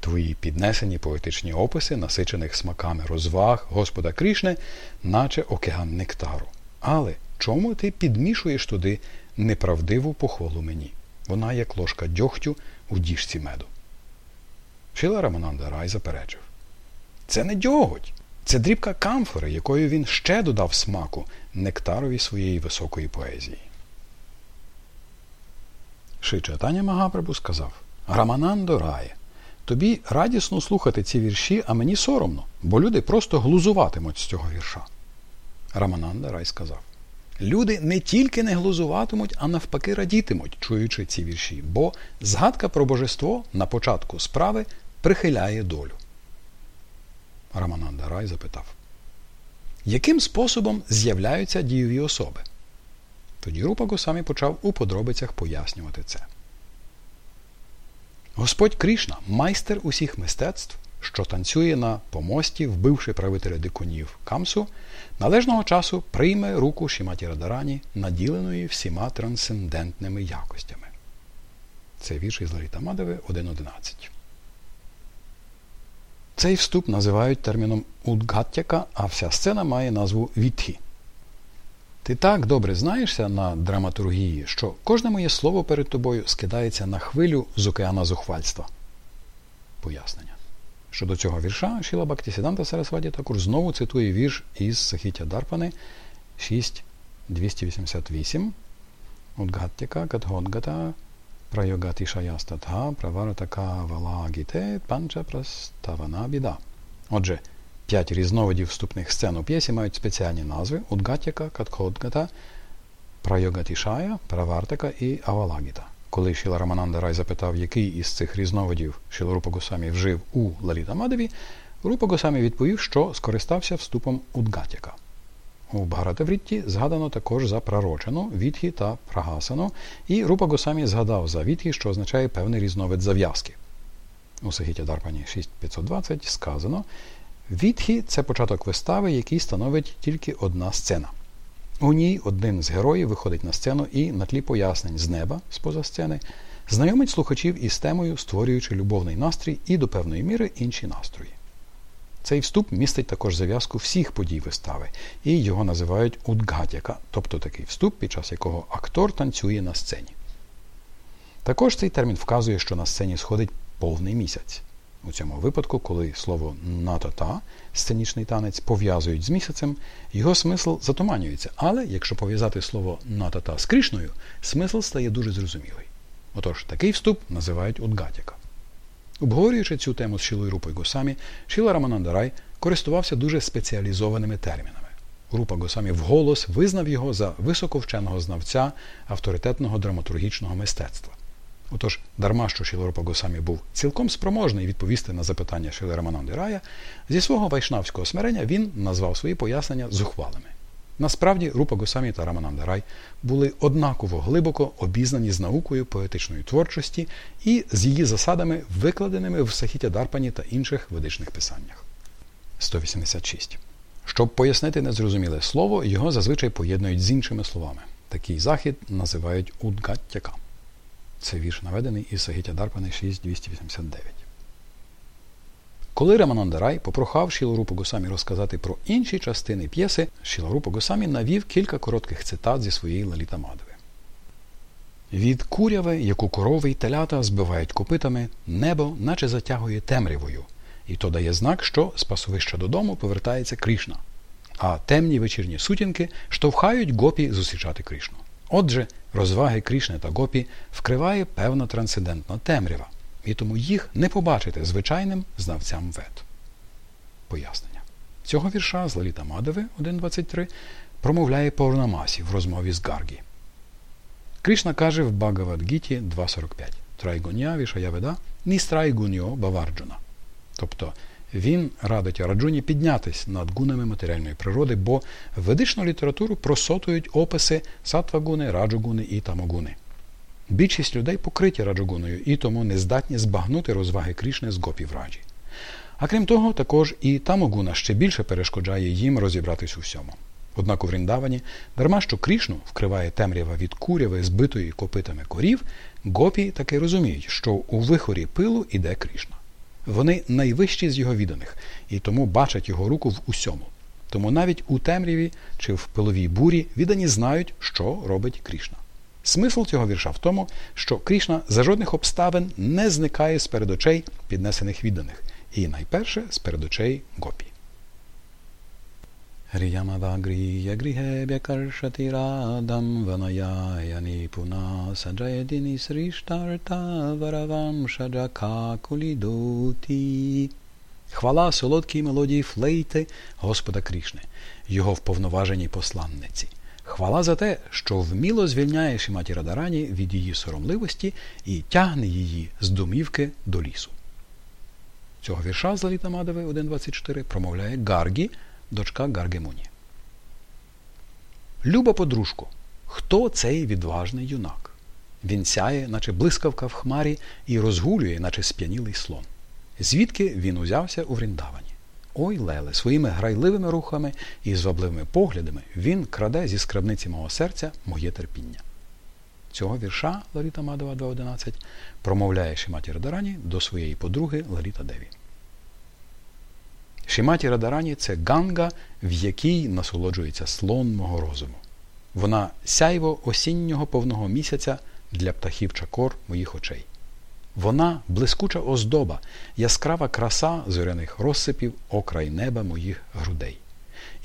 Твої піднесені поетичні описи, насичених смаками розваг Господа Крішне, наче океан нектару. Але чому ти підмішуєш туди неправдиву похвалу мені? Вона як ложка дьогтю у діжці меду. Шіла Рамананда Рай заперечив. Це не дьоготь, це дрібка камфори, якою він ще додав смаку нектарові своєї високої поезії. Шичатаня Магапрабу сказав Раманандо Рає, тобі радісно слухати ці вірші, а мені соромно, бо люди просто глузуватимуть з цього вірша. Рамананда Рай сказав Люди не тільки не глузуватимуть, а навпаки радітимуть, чуючи ці вірші, бо згадка про божество на початку справи прихиляє долю. Рамананда Рай запитав, яким способом з'являються дієві особи? Тоді Рупа Госамі почав у подробицях пояснювати це. Господь Крішна, майстер усіх мистецтв, що танцює на помості, вбивши правителя дикунів Камсу, належного часу прийме руку Шіматі Радарані, наділеної всіма трансцендентними якостями. Це вірш із Ларіта Мадеви 1.11. Цей вступ називають терміном удгаттяка, а вся сцена має назву Вітхі. Ти так добре знаєшся на драматургії, що кожне моє слово перед тобою скидається на хвилю з океана зухвальства. Пояснення. Щодо цього вірша, Шіла Бактісіданта Сарасваді також знову цитує вірш із Сахіття Дарпани 6.288. Удгаттяка Кадгодгата Прайогати Шаястатха Праваратака Валагіте Панча Праставана Біда. Отже, п'ять різновидів вступних сцен у п'єсі мають спеціальні назви Удгаттяка, Кадходгата, Прайогатішая, Правартака і Авалагіта. Коли Шіла Рамананда Рай запитав, який із цих різновидів Шіларупа Госамі вжив у Лаліта Мадеві, Рупа Госамі відповів, що скористався вступом Удгатяка. У Бхаратаврітті згадано також за пророчену, Вітхі та Прагасану, і Рупа Госамі згадав за Вітхі, що означає певний різновид зав'язки. У Сагіті Дарпані 6520 сказано: Вітхі це початок вистави, який становить тільки одна сцена. У ній один з героїв виходить на сцену і на тлі пояснень з неба, з поза сцени, знайомить слухачів із темою, створюючи любовний настрій і до певної міри інші настрої. Цей вступ містить також зав'язку всіх подій вистави, і його називають удгатяка, тобто такий вступ, під час якого актор танцює на сцені. Також цей термін вказує, що на сцені сходить повний місяць. У цьому випадку, коли слово натата, сценічний танець, пов'язують з місяцем, його смисл затуманюється. Але якщо пов'язати слово натата з Крішною, смисл стає дуже зрозумілий. Отож, такий вступ називають удгатяка. Обговорюючи цю тему з Шілою Рупою Госамі, Шіла Раманандарай користувався дуже спеціалізованими термінами. Рупа Госамі вголос визнав його за високовченого знавця авторитетного драматургічного мистецтва. Отож, дарма, що Шілорупа Госамі був цілком спроможний відповісти на запитання Шіли Рамананди Рая, зі свого вайшнавського смирення він назвав свої пояснення зухвалими. Насправді, Рупа Госамі та Рамананда Рай були однаково глибоко обізнані з наукою поетичної творчості і з її засадами, викладеними в Сахіття Дарпані та інших ведичних писаннях. 186. Щоб пояснити незрозуміле слово, його зазвичай поєднують з іншими словами. Такий захід називають удгаттяка. Це вірш наведений із Сагіття Дарпани 6.289. Коли Рамананда Рай попрохав Шілорупу Госамі розказати про інші частини п'єси, Шілорупу Госамі навів кілька коротких цитат зі своєї Лаліта Мадови. Від куряви, яку корови й телята збивають копитами, небо наче затягує темрявою, і то дає знак, що з пасовища додому повертається Кришна. А темні вечірні сутінки штовхають гопі зустрічати Кришну. Отже, розваги Крішни та Гопі вкриває певна трансцендентна темрява, і тому їх не побачити звичайним знавцям вет. Пояснення. Цього вірша з Лаліта Мадеви 1.23 промовляє Паурнамасі в розмові з Гаргі. Кришна каже в Багавадгіті 2.45 Трайгуня вішаяведа ністрайгуньо баварджуна. Тобто він радить Раджуні піднятись над гунами матеріальної природи, бо ведичну літературу просотують описи сатвагуни, раджугуни і тамогуни. Більшість людей покриті раджугуною і тому не здатні збагнути розваги Крішни з гопів раджі. А крім того, також і тамогуна ще більше перешкоджає їм розібратись у всьому. Однак у Вріндавані, дарма що Крішну вкриває темрява від куряви, збитої копитами корів, гопі таки розуміють, що у вихорі пилу іде Крішна. Вони найвищі з його відданих, і тому бачать його руку в усьому. Тому навіть у темряві чи в пиловій бурі віддані знають, що робить Крішна. Смисл цього вірша в тому, що Крішна за жодних обставин не зникає з перед очей піднесених відданих, і найперше з перед очей гопі. Хвала солодкій мелодії флейти Господа Крішни, його вповноваженій посланниці. Хвала за те, що вміло звільняє Шиматі Радарані від її соромливості і тягне її з домівки до лісу. Цього вірша з Лаліта Мадови 1.24 промовляє Гаргі, дочка Гаргемуні. Люба подружко, хто цей відважний юнак? Він сяє, наче блискавка в хмарі, і розгулює, наче сп'янілий слон. Звідки він узявся у Вріндавані? Ой, Леле, своїми грайливими рухами і звабливими поглядами він краде зі скрабниці мого серця моє терпіння. Цього вірша Ларіта Мадова 2.11 промовляє Шиматі Радарані до своєї подруги Ларіта Деві. Шиматі Радарані це ганга, в якій насолоджується слон мого розуму. Вона сяйво осіннього повного місяця для птахів чакор моїх очей. Вона блискуча оздоба, яскрава краса зоряних розсипів окрай неба моїх грудей.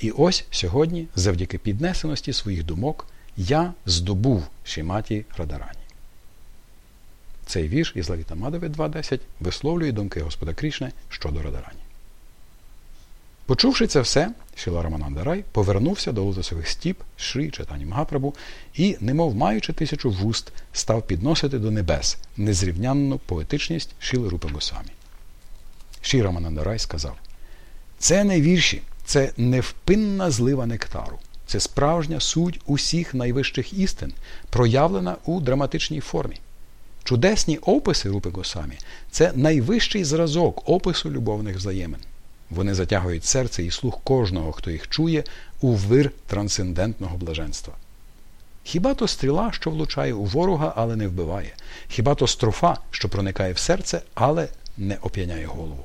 І ось сьогодні, завдяки піднесеності своїх думок, я здобув Шиматі Радарані. Цей вірш із Лавіта Мадови 2.10 висловлює думки Господа Крішне щодо Радарані. Почувши це все, Шіла Раманандарай повернувся до лотосових стіп Шрі Чатані Магапрабу і, немов маючи тисячу вуст, став підносити до небес незрівнянну поетичність Шіли Рупи Госамі. Ші Раманандарай сказав: Це не вірші, це невпинна злива нектару. Це справжня суть усіх найвищих істин, проявлена у драматичній формі. Чудесні описи Рупи Госамі це найвищий зразок опису любовних взаємин. Вони затягують серце і слух кожного, хто їх чує, у вир трансцендентного блаженства. Хіба то стріла, що влучає у ворога, але не вбиває, хіба то строфа, що проникає в серце, але не оп'яняє голову.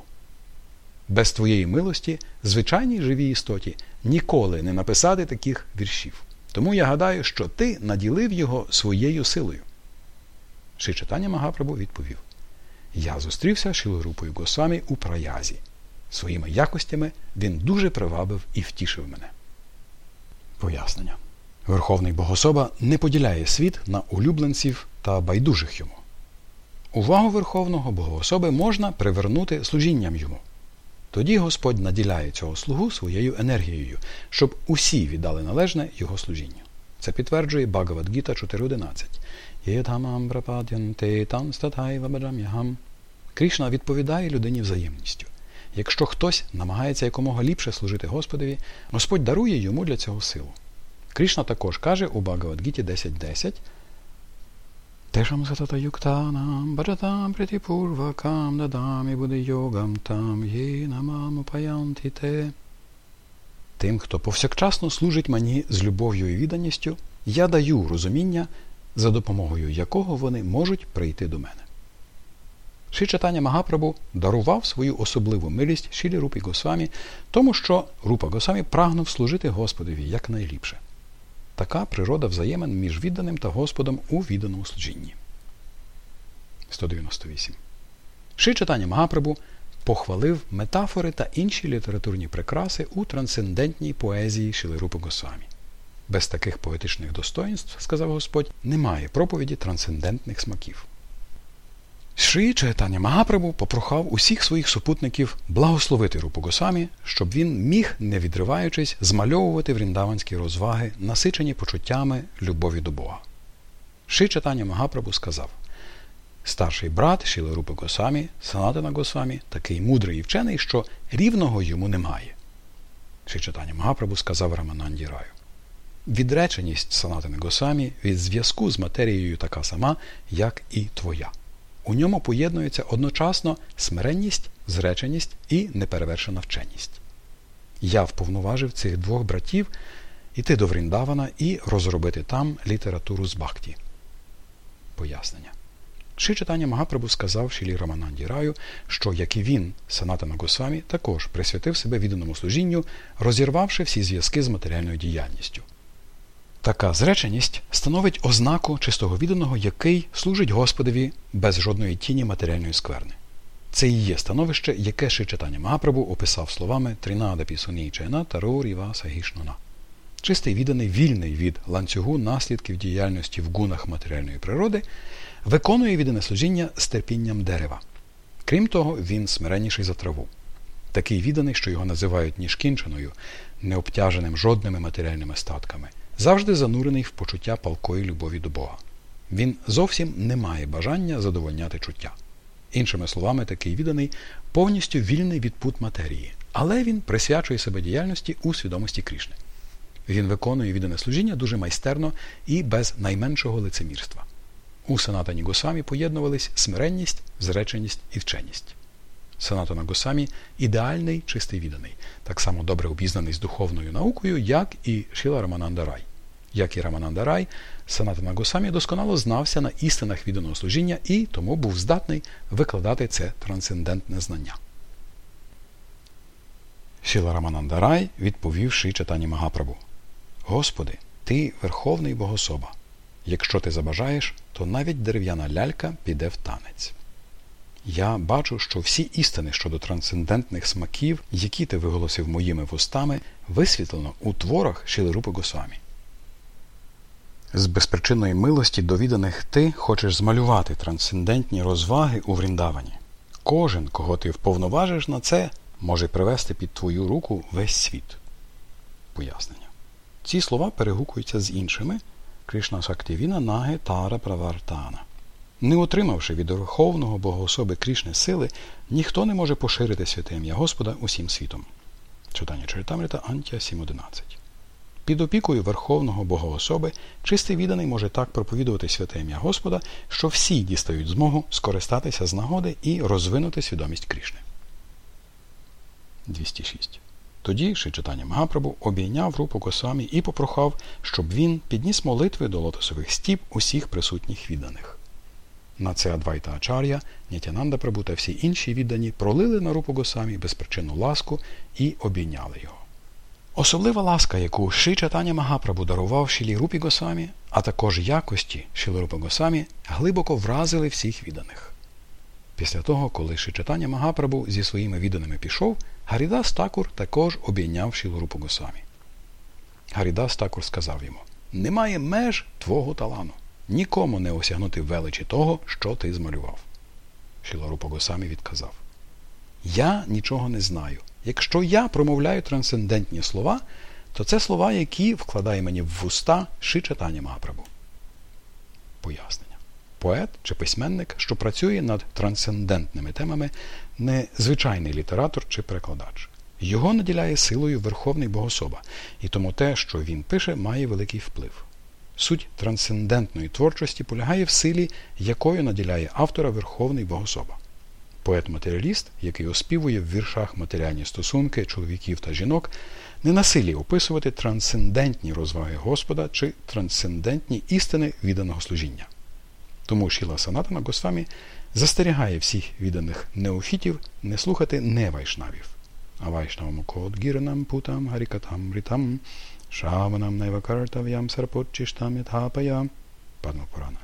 Без твоєї милості, звичайній живій істоті, ніколи не написати таких віршів. Тому я гадаю, що ти наділив його своєю силою. Шичатання Магапрабу відповів: Я зустрівся з Шілорупою Госвамі у праязі. Своїми якостями він дуже привабив і втішив мене. Пояснення. Верховний Богособа не поділяє світ на улюбленців та байдужих йому. Увагу Верховного Богоособи можна привернути служінням йому. Тоді Господь наділяє цього слугу своєю енергією, щоб усі віддали належне його служінню. Це підтверджує Багавадгіта 4.11. Кришна відповідає людині взаємністю. Якщо хтось намагається якомога ліпше служити Господові, Господь дарує йому для цього силу. Кришна також каже у Багавадгіті 10.10 Тешам сатата юктанам, баджатам притипурвакам, дадамі буде йогам там, є намам паянти те. Тим, хто повсякчасно служить мені з любов'ю і відданістю, я даю розуміння, за допомогою якого вони можуть прийти до мене. Ши читання Магапрабу дарував свою особливу милість Шілі Рупі Госвамі, тому що Рупа Госвамі прагнув служити Господові якнайліпше. Така природа взаємин між відданим та Господом у відданому служінні. 198. Ши читання Магапрабу похвалив метафори та інші літературні прикраси у трансцендентній поезії Шілирупи Госвамі. Без таких поетичних достоїнств, сказав Господь, немає проповіді трансцендентних смаків. Шрі Чайтаня Магапрабу попрохав усіх своїх супутників благословити Рупу Госамі, щоб він міг, не відриваючись, змальовувати вріндаванські розваги, насичені почуттями любові до Бога. Шрі Чайтаня Магапрабу сказав Старший брат Шіли Рупи Госамі, Санатана Госамі, такий мудрий і вчений, що рівного йому немає. Шрі Чайтаня Магапрабу сказав Рамананді Раю. Відреченість Санатани Госамі від зв'язку з матерією така сама, як і твоя. У ньому поєднується одночасно смиренність, зреченість і неперевершена вченість. Я вповноважив цих двох братів іти до Вріндавана і розробити там літературу з Бхакті. Пояснення. Ши читання Магапрабу сказав Шілі Рамананді Раю, що, як і він, Санатана Госвамі, також присвятив себе відданому служінню, розірвавши всі зв'язки з матеріальною діяльністю. Така зреченість становить ознаку чистого відданого, який служить Господові без жодної тіні матеріальної скверни. Це і є становище, яке Ши читання Магапрабу описав словами Тринада Пісунічена та Роріва Сагішнуна. Чистий відданий, вільний від ланцюгу наслідків діяльності в гунах матеріальної природи, виконує віддане служіння з терпінням дерева. Крім того, він смиренніший за траву. Такий відданий, що його називають ніжкінченою, не обтяженим жодними матеріальними статками, завжди занурений в почуття палкої любові до Бога. Він зовсім не має бажання задовольняти чуття. Іншими словами, такий відданий повністю вільний від пут матерії, але він присвячує себе діяльності у свідомості Крішни. Він виконує віддане служіння дуже майстерно і без найменшого лицемірства. У Санатані Госамі поєднувались смиренність, зреченість і вченість. Санатана Госамі ідеальний чистий відданий, так само добре обізнаний з духовною наукою, як і Шіла Рамананда Рай. Як і Рамананда Рай, Санатана Госамі досконало знався на істинах відданого служіння і тому був здатний викладати це трансцендентне знання. Шіла Рамананда Рай відповів Ши читанні Магапрабу. Господи, ти верховний богособа. Якщо ти забажаєш, то навіть дерев'яна лялька піде в танець. Я бачу, що всі істини щодо трансцендентних смаків, які ти виголосив моїми вустами, висвітлено у творах Шілерупи Госвамі. З безпричинної милості довіданих ти хочеш змалювати трансцендентні розваги у Вріндавані. Кожен, кого ти вповноважиш на це, може привести під твою руку весь світ. Пояснення. Ці слова перегукуються з іншими Кришна Сактівіна Наге Тара Правартана. Не отримавши від Верховного Богоособи Крішни сили, ніхто не може поширити святе ім'я Господа усім світом. Читання Чаритамрита Антія 7.11 Під опікою Верховного Богоособи чистий відданий може так проповідувати святе ім'я Господа, що всі дістають змогу скористатися з нагоди і розвинути свідомість Крішни. 206 тоді Шичитання Магапрабу обійняв рупу Госвамі і попрохав, щоб він підніс молитви до лотосових стіп усіх присутніх відданих. На це Адвайта Ачар'я, Нітянанда Прабу та всі інші віддані пролили на рупу Госвамі безпричинну ласку і обійняли його. Особлива ласка, яку Ши Чатаня Магапрабу дарував Шілі Рупі Госвамі, а також якості Шілі Рупи Госвамі, глибоко вразили всіх відданих. Після того, коли Шичатання Магапрабу зі своїми відданими пішов, Гарідас Такур також обійняв Шілорупу Госвамі. Гарідас Такур сказав йому Немає меж твого талану. Нікому не осягнути величі того, що ти змалював. Шілорупа Госамі відказав Я нічого не знаю. Якщо я промовляю трансцендентні слова, то це слова, які вкладає мені в вуста Шичатання Магапрабу. Пояснення поет чи письменник, що працює над трансцендентними темами, не звичайний літератор чи перекладач. Його наділяє силою Верховний Богособа, і тому те, що він пише, має великий вплив. Суть трансцендентної творчості полягає в силі, якою наділяє автора Верховний Богособа. Поет-матеріаліст, який оспівує в віршах матеріальні стосунки чоловіків та жінок, не на описувати трансцендентні розваги Господа чи трансцендентні істини відданого служіння. Тому Шіла Санатана Госвамі застерігає всіх відданих неофітів не слухати не вайшнавів. А вайшнавам код гірнам путам гарікатам рітам шаванам найвакартав'ям сарпоччиштам ятхапая Падмапурана.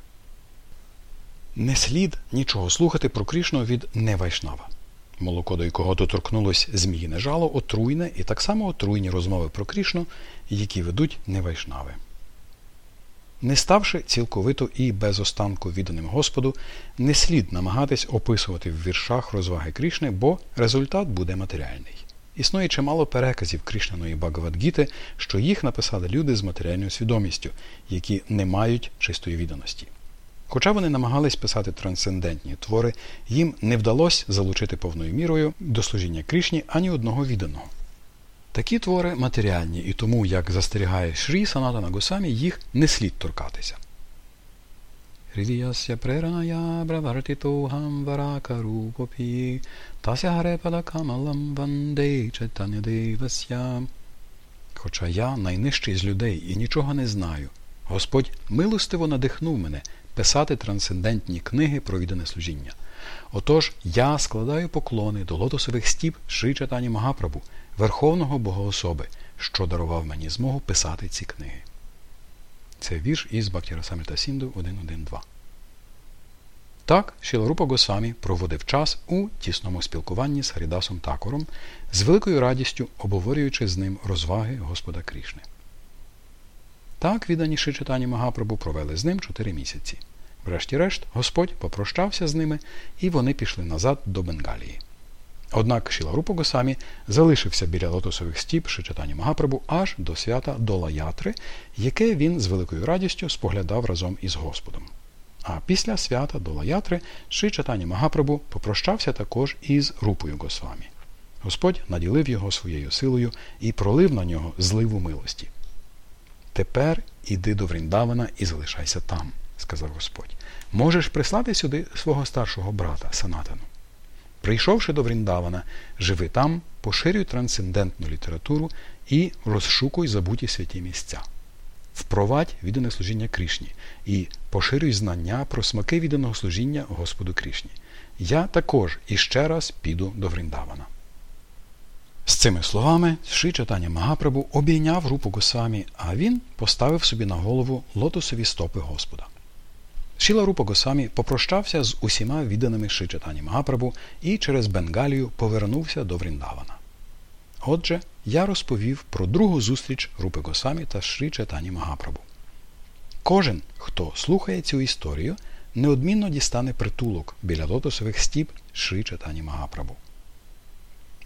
Не слід нічого слухати про Крішну від невайшнава. Молоко, до якого доторкнулось зміїне жало, отруйне і так само отруйні розмови про Крішну, які ведуть невайшнави. Не ставши цілковито і без останку відданим Господу, не слід намагатись описувати в віршах розваги Крішни, бо результат буде матеріальний. Існує чимало переказів Крішнаної Багавадгіти, що їх написали люди з матеріальною свідомістю, які не мають чистої відданості. Хоча вони намагались писати трансцендентні твори, їм не вдалося залучити повною мірою до служіння Крішні ані одного відданого. Такі твори матеріальні, і тому, як застерігає Шрі Санатана Госамі, їх не слід торкатися. Preranaya bravartitoham varakarupopi tasya harepala kamalam vande chaitanya devasya Хоча я найнижчий з людей і нічого не знаю. Господь милостиво надихнув мене писати трансцендентні книги про віддане служіння. Отож, я складаю поклони до лотосових стіп Шри Чатані Магапрабу, Верховного Богоособи, що дарував мені змогу писати ці книги. Це вірш із Бактірасамрита Сінду 1.1.2. Так, Шіларупа Госвамі проводив час у тісному спілкуванні з Харідасом Такором, з великою радістю обговорюючи з ним розваги Господа Крішни. Так віддані читання Магапрабу провели з ним чотири місяці. Врешті-решт, Господь попрощався з ними, і вони пішли назад до Бенгалії. Однак Шіларупа Госамі залишився біля лотосових стіп Шичатані Магапрабу аж до свята Долаятри, яке він з великою радістю споглядав разом із Господом. А після свята Долаятри Ши Чатані Магапрабу попрощався також із Рупою Госвамі. Господь наділив його своєю силою і пролив на нього зливу милості. Тепер іди до Вріндавана і залишайся там, сказав Господь. Можеш прислати сюди свого старшого брата Санатану. Прийшовши до Вріндавана, живи там, поширюй трансцендентну літературу і розшукуй забуті святі місця. Впровадь віддане служіння Крішні і поширюй знання про смаки відданого служіння Господу Крішні. Я також іще раз піду до Вріндавана. З цими словами Ши Чатаня Магапрабу обійняв рупу Госамі, а він поставив собі на голову лотосові стопи Господа. Шіла Рупа Госамі попрощався з усіма відданими Ши Чатані Магапрабу і через Бенгалію повернувся до Вріндавана. Отже, я розповів про другу зустріч Рупи Госамі та Шрі Магапрабу. Кожен, хто слухає цю історію, неодмінно дістане притулок біля лотосових стіп Шрі Магапрабу.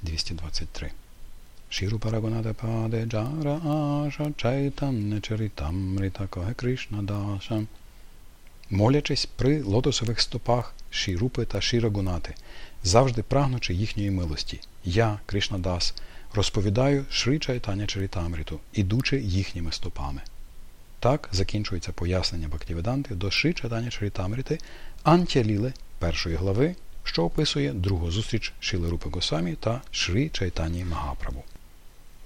223. Шіру Парагонада Паде Джара Аша Чайтанне Чаритамрита Коге Кришна Даша. Молячись при лотосових стопах Шірупи та Шірагунати, завжди прагнучи їхньої милості, я, Кришна Дас, розповідаю Шри Чайтаня Чаритамриту, ідучи їхніми стопами. Так закінчується пояснення Бхактіведанти до Шри Чайтаня Чаритамрити Антяліли першої глави що описує другу зустріч Шіли Рупи Госамі та Шрі Чайтані Магапрабу.